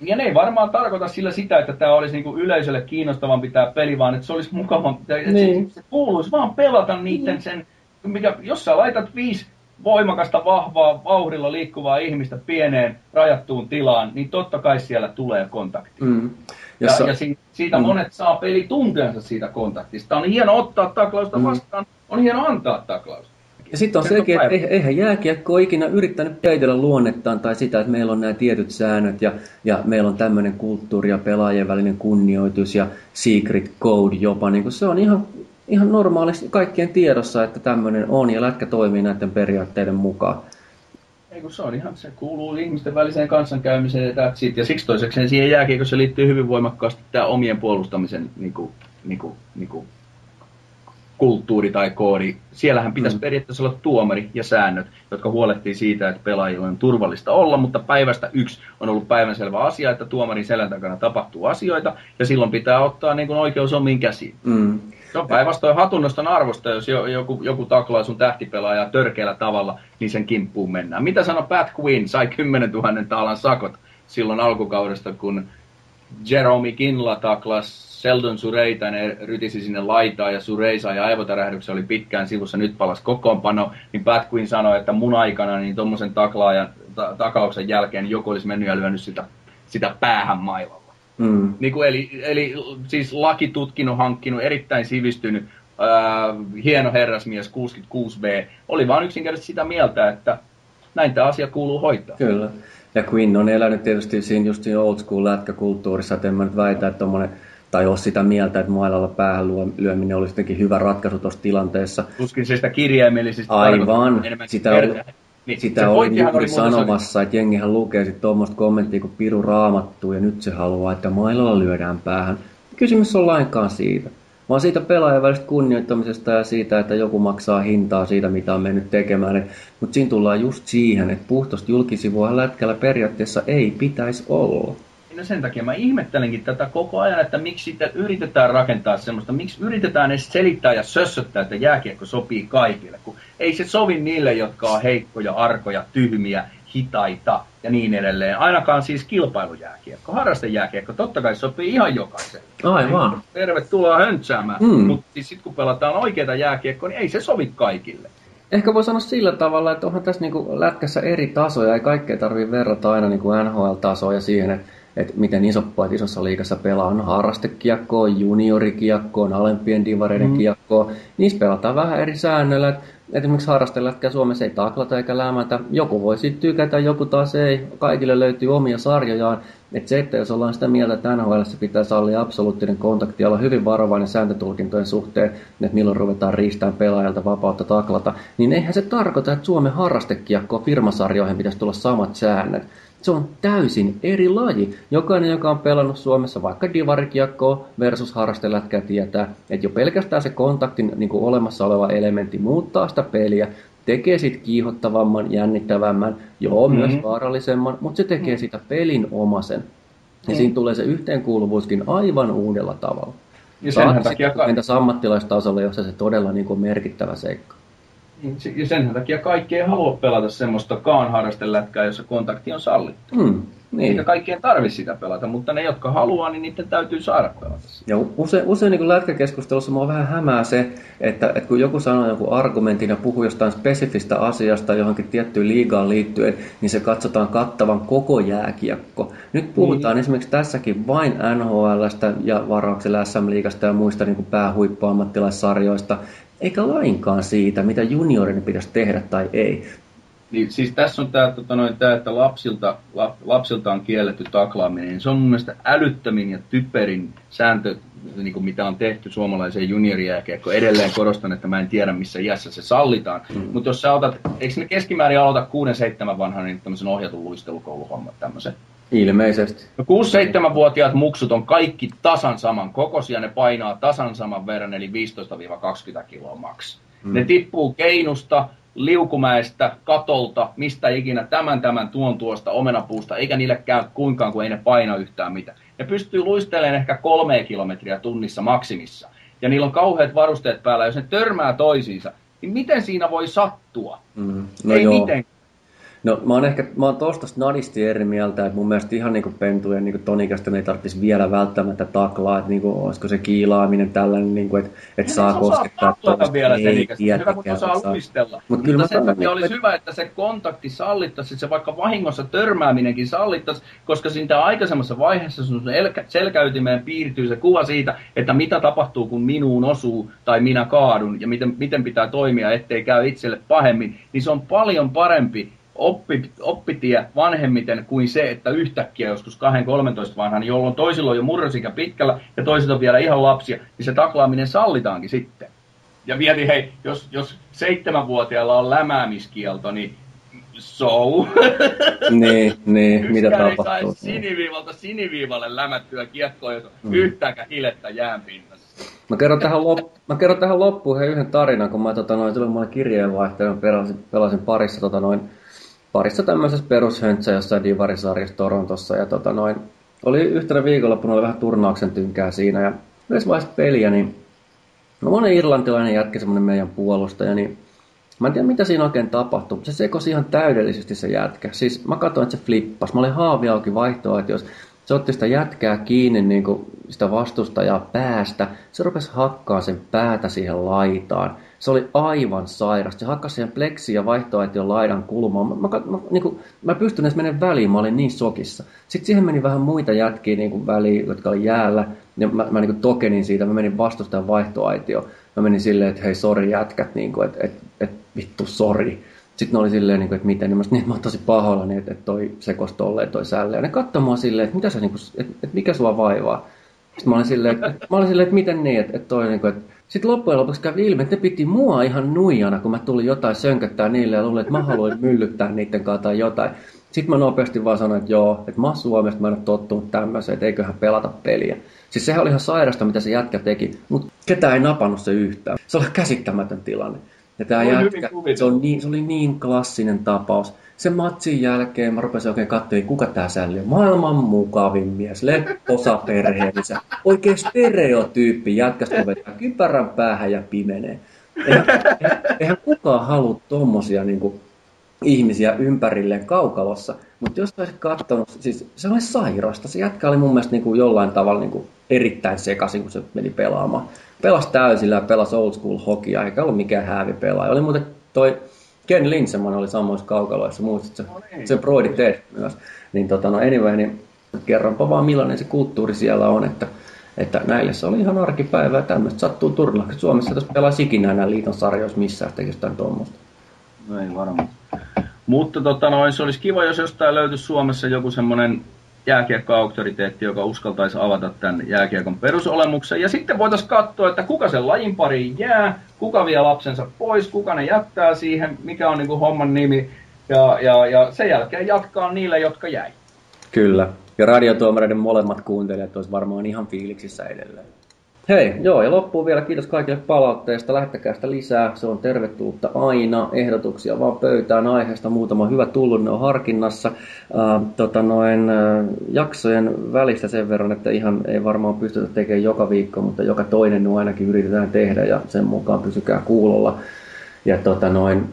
Ja ne ei varmaan tarkoita sillä sitä, että tämä olisi niinku yleisölle kiinnostavampi tämä peli, vaan että se olisi mukava, että niin. se, se kuuluisi vaan pelata niiden niin. sen, mikä, jos sä laitat viisi voimakasta, vahvaa, vauhdilla liikkuvaa ihmistä pieneen rajattuun tilaan, niin totta kai siellä tulee kontakti. Mm. Ja, ja siitä, siitä mm. monet saa pelitunteensa siitä kontaktista. On hieno ottaa taklausta mm. vastaan, on hieno antaa taklausta. Ja sitten on sekin, että eihän jääkiekko ole ikinä yrittänyt peitellä luonnettaan tai sitä, että meillä on nämä tietyt säännöt ja, ja meillä on tämmöinen kulttuuri ja pelaajien välinen kunnioitus ja secret code jopa. Niin se on ihan, ihan normaalisti kaikkien tiedossa, että tämmöinen on ja lätkä toimii näiden periaatteiden mukaan. Ei kun se on ihan, se kuuluu ihmisten väliseen kanssankäymiseen ja that's Ja siksi toiseksi siihen jääkiekossa liittyy hyvin voimakkaasti tämä omien puolustamisen niin kuin, niin kuin, niin kuin kulttuuri tai koodi. Siellähän pitäisi mm. periaatteessa olla tuomari ja säännöt, jotka huolehtii siitä, että pelaajilla on turvallista olla, mutta päivästä yksi on ollut päivänselvä asia, että tuomarin selän takana tapahtuu asioita, ja silloin pitää ottaa niin kuin oikeus omiin käsiin. Mm. Se on päinvastoin hatunnoston arvosta, jos joku, joku taklaa sun tähtipelaajaa törkeällä tavalla, niin sen kimppuun mennään. Mitä sanoi Pat Quinn, sai 10 000 taalan sakot silloin alkukaudesta, kun Jerome Kinla taklas Seldon Sureitainen rytisi sinne laitaan ja Surei sai aivotärähdyksen, oli pitkään sivussa, nyt palas kokoonpano, niin Pat Quinn sanoi, että mun aikana niin tuommoisen taklaajan, ta- takauksen jälkeen joku olisi mennyt ja lyönyt sitä, sitä päähän mailalla. Mm. Niin kuin, eli, eli siis lakitutkinnon hankkinut, erittäin sivistynyt, ää, hieno herrasmies 66B, oli vaan yksinkertaisesti sitä mieltä, että näin tämä asia kuuluu hoitaa. Kyllä. Ja Quinn on elänyt tietysti siinä just siinä old school lätkäkulttuurissa, että en mä nyt väitä, että tommonen tai ole sitä mieltä, että mailalla päähän lyöminen olisi jotenkin hyvä ratkaisu tuossa tilanteessa. Tuskin se sitä kirjaimellisistä Aivan, sitä, oli, niin, sitä oli juuri sanomassa, että jengihän lukee sitten tuommoista kommenttia, kun Piru raamattuu ja nyt se haluaa, että mailalla lyödään päähän. Kysymys on lainkaan siitä, vaan siitä pelaajan välistä kunnioittamisesta ja siitä, että joku maksaa hintaa siitä, mitä on mennyt tekemään. Mutta siinä tullaan just siihen, että puhtosta julkisivua lätkällä periaatteessa ei pitäisi olla no sen takia mä ihmettelenkin tätä koko ajan, että miksi sitä yritetään rakentaa semmoista, miksi yritetään edes selittää ja sössöttää, että jääkiekko sopii kaikille, kun ei se sovi niille, jotka on heikkoja, arkoja, tyhmiä, hitaita ja niin edelleen. Ainakaan siis kilpailujääkiekko, harrastejääkiekko, totta kai sopii ihan jokaiselle. Aivan. Tervetuloa höntsäämään. Mm. Mutta siis sitten kun pelataan oikeita jääkiekkoa, niin ei se sovi kaikille. Ehkä voi sanoa sillä tavalla, että onhan tässä niinku lätkässä eri tasoja, ei kaikkea tarvitse verrata aina niinku NHL-tasoja siihen, että että miten isot pojat isossa liikassa pelaa. On harrastekiekkoa, juniorikiekkoa, alempien divareiden mm. kiekkoa. Niissä pelataan vähän eri säännöillä. Et esimerkiksi harrastelätkä Suomessa ei taklata eikä lämätä. Joku voi sitten tykätä, joku taas ei. Kaikille löytyy omia sarjojaan. Et se, että jos ollaan sitä mieltä, että NHL pitää sallia absoluuttinen kontakti olla hyvin varovainen sääntötulkintojen suhteen, että milloin ruvetaan riistään pelaajalta vapautta taklata, niin eihän se tarkoita, että Suomen harrastekiekko firmasarjoihin pitäisi tulla samat säännöt. Se on täysin eri laji. Jokainen, joka on pelannut Suomessa vaikka divarikiekkoa versus harrastelätkää tietää, että jo pelkästään se kontaktin niin kuin olemassa oleva elementti muuttaa sitä peliä. tekee siitä kiihottavamman, jännittävämmän, joo, mm-hmm. myös vaarallisemman, mutta se tekee mm-hmm. sitä pelin omasen. Ja mm. siinä tulee se yhteenkuuluvuuskin aivan uudella tavalla. Ja sen takia... Entäs ammattilaistasolla, jossa se todella niin kuin merkittävä seikka. Ja sen takia kaikki ei halua pelata semmoista kaan harrastelätkää, jossa kontakti on sallittu. Mm. Niin. Eikä kaikkien tarvitse sitä pelata, mutta ne, jotka haluaa, niin niiden täytyy saada pelata Ja usein, usein niin lätkäkeskustelussa mua vähän hämää se, että, että kun joku sanoo joku argumentin ja puhuu jostain spesifistä asiasta johonkin tiettyyn liigaan liittyen, niin se katsotaan kattavan koko jääkiekko. Nyt puhutaan niin. esimerkiksi tässäkin vain NHLstä ja varauksella SM-liigasta ja muista niin päähuippuammattilaissarjoista, eikä lainkaan siitä, mitä juniorin pitäisi tehdä tai ei. Niin, siis tässä on tämä, tota noin, tämä että lapsilta, lap, lapsilta on kielletty taklaaminen. Se on mun mielestä älyttömin ja typerin sääntö, niin kuin mitä on tehty suomalaiseen juniorijääkiekkoon. Edelleen korostan, että mä en tiedä missä iässä se sallitaan. Mm. Mutta jos sä otat, eikö ne keskimäärin aloita 6-7 vanhan niin tämmöisen ohjatun luistelukouluhomman tämmöisen? Ilmeisesti. No 6-7-vuotiaat muksut on kaikki tasan saman kokoisia, ne painaa tasan saman verran, eli 15-20 kiloa maks. Mm. Ne tippuu keinusta, liukumäestä, katolta, mistä ikinä, tämän tämän tuon tuosta omenapuusta, eikä niille käy kuinkaan, kun ei ne paina yhtään mitään. Ne pystyy luistelemaan ehkä kolme kilometriä tunnissa maksimissa. Ja niillä on kauheat varusteet päällä. Jos ne törmää toisiinsa, niin miten siinä voi sattua? Mm. No ei joo. mitenkään. No mä oon ehkä, mä oon tosta snadisti eri mieltä, että mun mielestä ihan niinku pentujen niinku tonikästä ei tarvitsisi vielä välttämättä taklaa, että niinku, olisiko se kiilaaminen tällainen, niinku, että et saa koskettaa toista. vielä sen hyvä kun osaa luistella. Mut kyllä Mutta sen takia niinku, olisi hyvä, että se kontakti sallittaisi, että se vaikka vahingossa törmääminenkin sallittaisi, koska siinä aikaisemmassa vaiheessa sun selkäytimeen piirtyy se kuva siitä, että mitä tapahtuu, kun minuun osuu tai minä kaadun ja miten, miten pitää toimia, ettei käy itselle pahemmin, niin se on paljon parempi oppi, oppitie vanhemmiten kuin se, että yhtäkkiä joskus 2-13 vanhan, jolloin toisilla on jo murrosikä pitkällä ja toiset on vielä ihan lapsia, niin se taklaaminen sallitaankin sitten. Ja mieti, hei, jos, jos seitsemänvuotiaalla on lämäämiskielto, niin so. niin, niin mitä tapahtuu. siniviivalta siniviivalle lämättyä kiekkoa, jos mm. yhtäänkään hilettä jäänpinnassa. Mä kerron tähän, lop- mä kerron tähän loppuun he yhden tarinan, kun mä tota, noin, silloin mä kirjeenvaihtajan pelasin, pelasin parissa tota, noin, parissa tämmöisessä perushöntsä jossain Divarisarjassa Torontossa. Ja tota noin, oli yhtenä viikonloppuna oli vähän turnauksen tynkää siinä. Ja yhdessä vaiheessa peliä, niin no monen irlantilainen jätkä, semmoinen meidän puolustaja, niin Mä en tiedä, mitä siinä oikein tapahtui, mutta se sekosi ihan täydellisesti se jätkä. Siis mä katsoin, että se flippas. Mä olin haavi auki vaihtoa, että jos se otti sitä jätkää kiinni niin kuin sitä vastustajaa päästä, se rupesi hakkaa sen päätä siihen laitaan. Se oli aivan sairas. Se hakkasi siihen pleksiin ja vaihtoehtojen laidan kulmaan. Mä, mä, mä, niin kuin, mä pystyn edes menemään väliin, mä olin niin sokissa. Sitten siihen meni vähän muita jätkiä niin kuin väliin, jotka oli jäällä. Ja mä, mä niin kuin tokenin siitä, mä menin vastustajan vaihtoaitioon. Mä menin silleen, että hei, sori jätkät, niin kuin, että et, et, vittu, sori. Sitten ne oli silleen, niin kuin, että miten, niin mä, niin, mä oon tosi pahoillani, että, että toi sekosi tolleen toi sälle. Ja ne katsoi mua silleen, että, mitä sä, niin kuin, että, että mikä sua vaivaa. Sitten mä olin silleen, että, mä olin silleen, että miten niin, että, että toi niin kuin, että sitten loppujen lopuksi kävi ilmi, että ne piti mua ihan nuijana, kun mä tulin jotain sönköttää niille ja luulin, että mä haluan myllyttää niiden kanssa tai jotain. Sitten mä nopeasti vaan sanoin, että joo, että mä Suomesta, mä en ole tottunut tämmöiseen, että eiköhän pelata peliä. Siis sehän oli ihan sairasta, mitä se jätkä teki, mutta ketään ei napannut se yhtään. Se oli käsittämätön tilanne. Ja tämä jätkä, se, on niin, se oli niin klassinen tapaus sen matsin jälkeen mä rupesin oikein katsomaan, kuka tää sälli on. Maailman mukavin mies, lepposa perheensä. Oikein stereotyyppi jätkästä vetää kypärän päähän ja pimenee. Eihän, eihän kukaan halua tommosia niinku, ihmisiä ympärilleen kaukalossa. Mutta jos olisit katsonut, siis se oli sairasta. Se jätkä oli mun mielestä niinku jollain tavalla niinku erittäin sekaisin, kun se meni pelaamaan. Pelas täysillä ja pelasi old school hokia, eikä ollut mikään häävi pelaaja. Oli muuten toi Ken Lindseman oli samoissa kaukaloissa, muistatko? No. Se Brody Ted myös. Niin tota, no anyway, niin kerronpa vaan millainen se kulttuuri siellä on, että, että näille se oli ihan arkipäivä ja tämmöistä sattuu turnaksi. Suomessa jos pelaisi ikinä enää liiton sarjoissa missään, tekisi jotain tuommoista. No ei varmaan. Mutta tota, no, se olisi kiva, jos jostain löytyisi Suomessa joku semmoinen jääkiekko-auktoriteetti, joka uskaltaisi avata tämän jääkiekon perusolemuksen. Ja sitten voitaisiin katsoa, että kuka sen lajin pariin jää, kuka vie lapsensa pois, kuka ne jättää siihen, mikä on niin kuin homman nimi. Ja, ja, ja sen jälkeen jatkaa niille, jotka jäi. Kyllä. Ja radiotuomareiden molemmat kuuntelijat olisi varmaan ihan fiiliksissä edelleen. Hei, joo, ja loppuun vielä kiitos kaikille palautteesta. Lähettäkää sitä lisää, se on tervetullutta aina. Ehdotuksia vaan pöytään aiheesta, muutama hyvä tullut, ne on harkinnassa. Äh, tota noin, äh, jaksojen välistä sen verran, että ihan ei varmaan pystytä tekemään joka viikko, mutta joka toinen no ainakin yritetään tehdä ja sen mukaan pysykää kuulolla. Ja tota noin,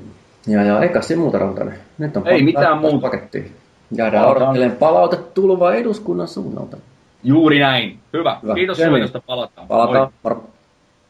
ja, ja eikä siinä muuta rantainen. Nyt on ei mitään muuta. Pakettiin. Jäädään odottelemaan palautet tulevaa eduskunnan suunnalta. Juuri näin. Hyvä. Hyvä. Kiitos sinulle, että palataan. Palataan. Moi.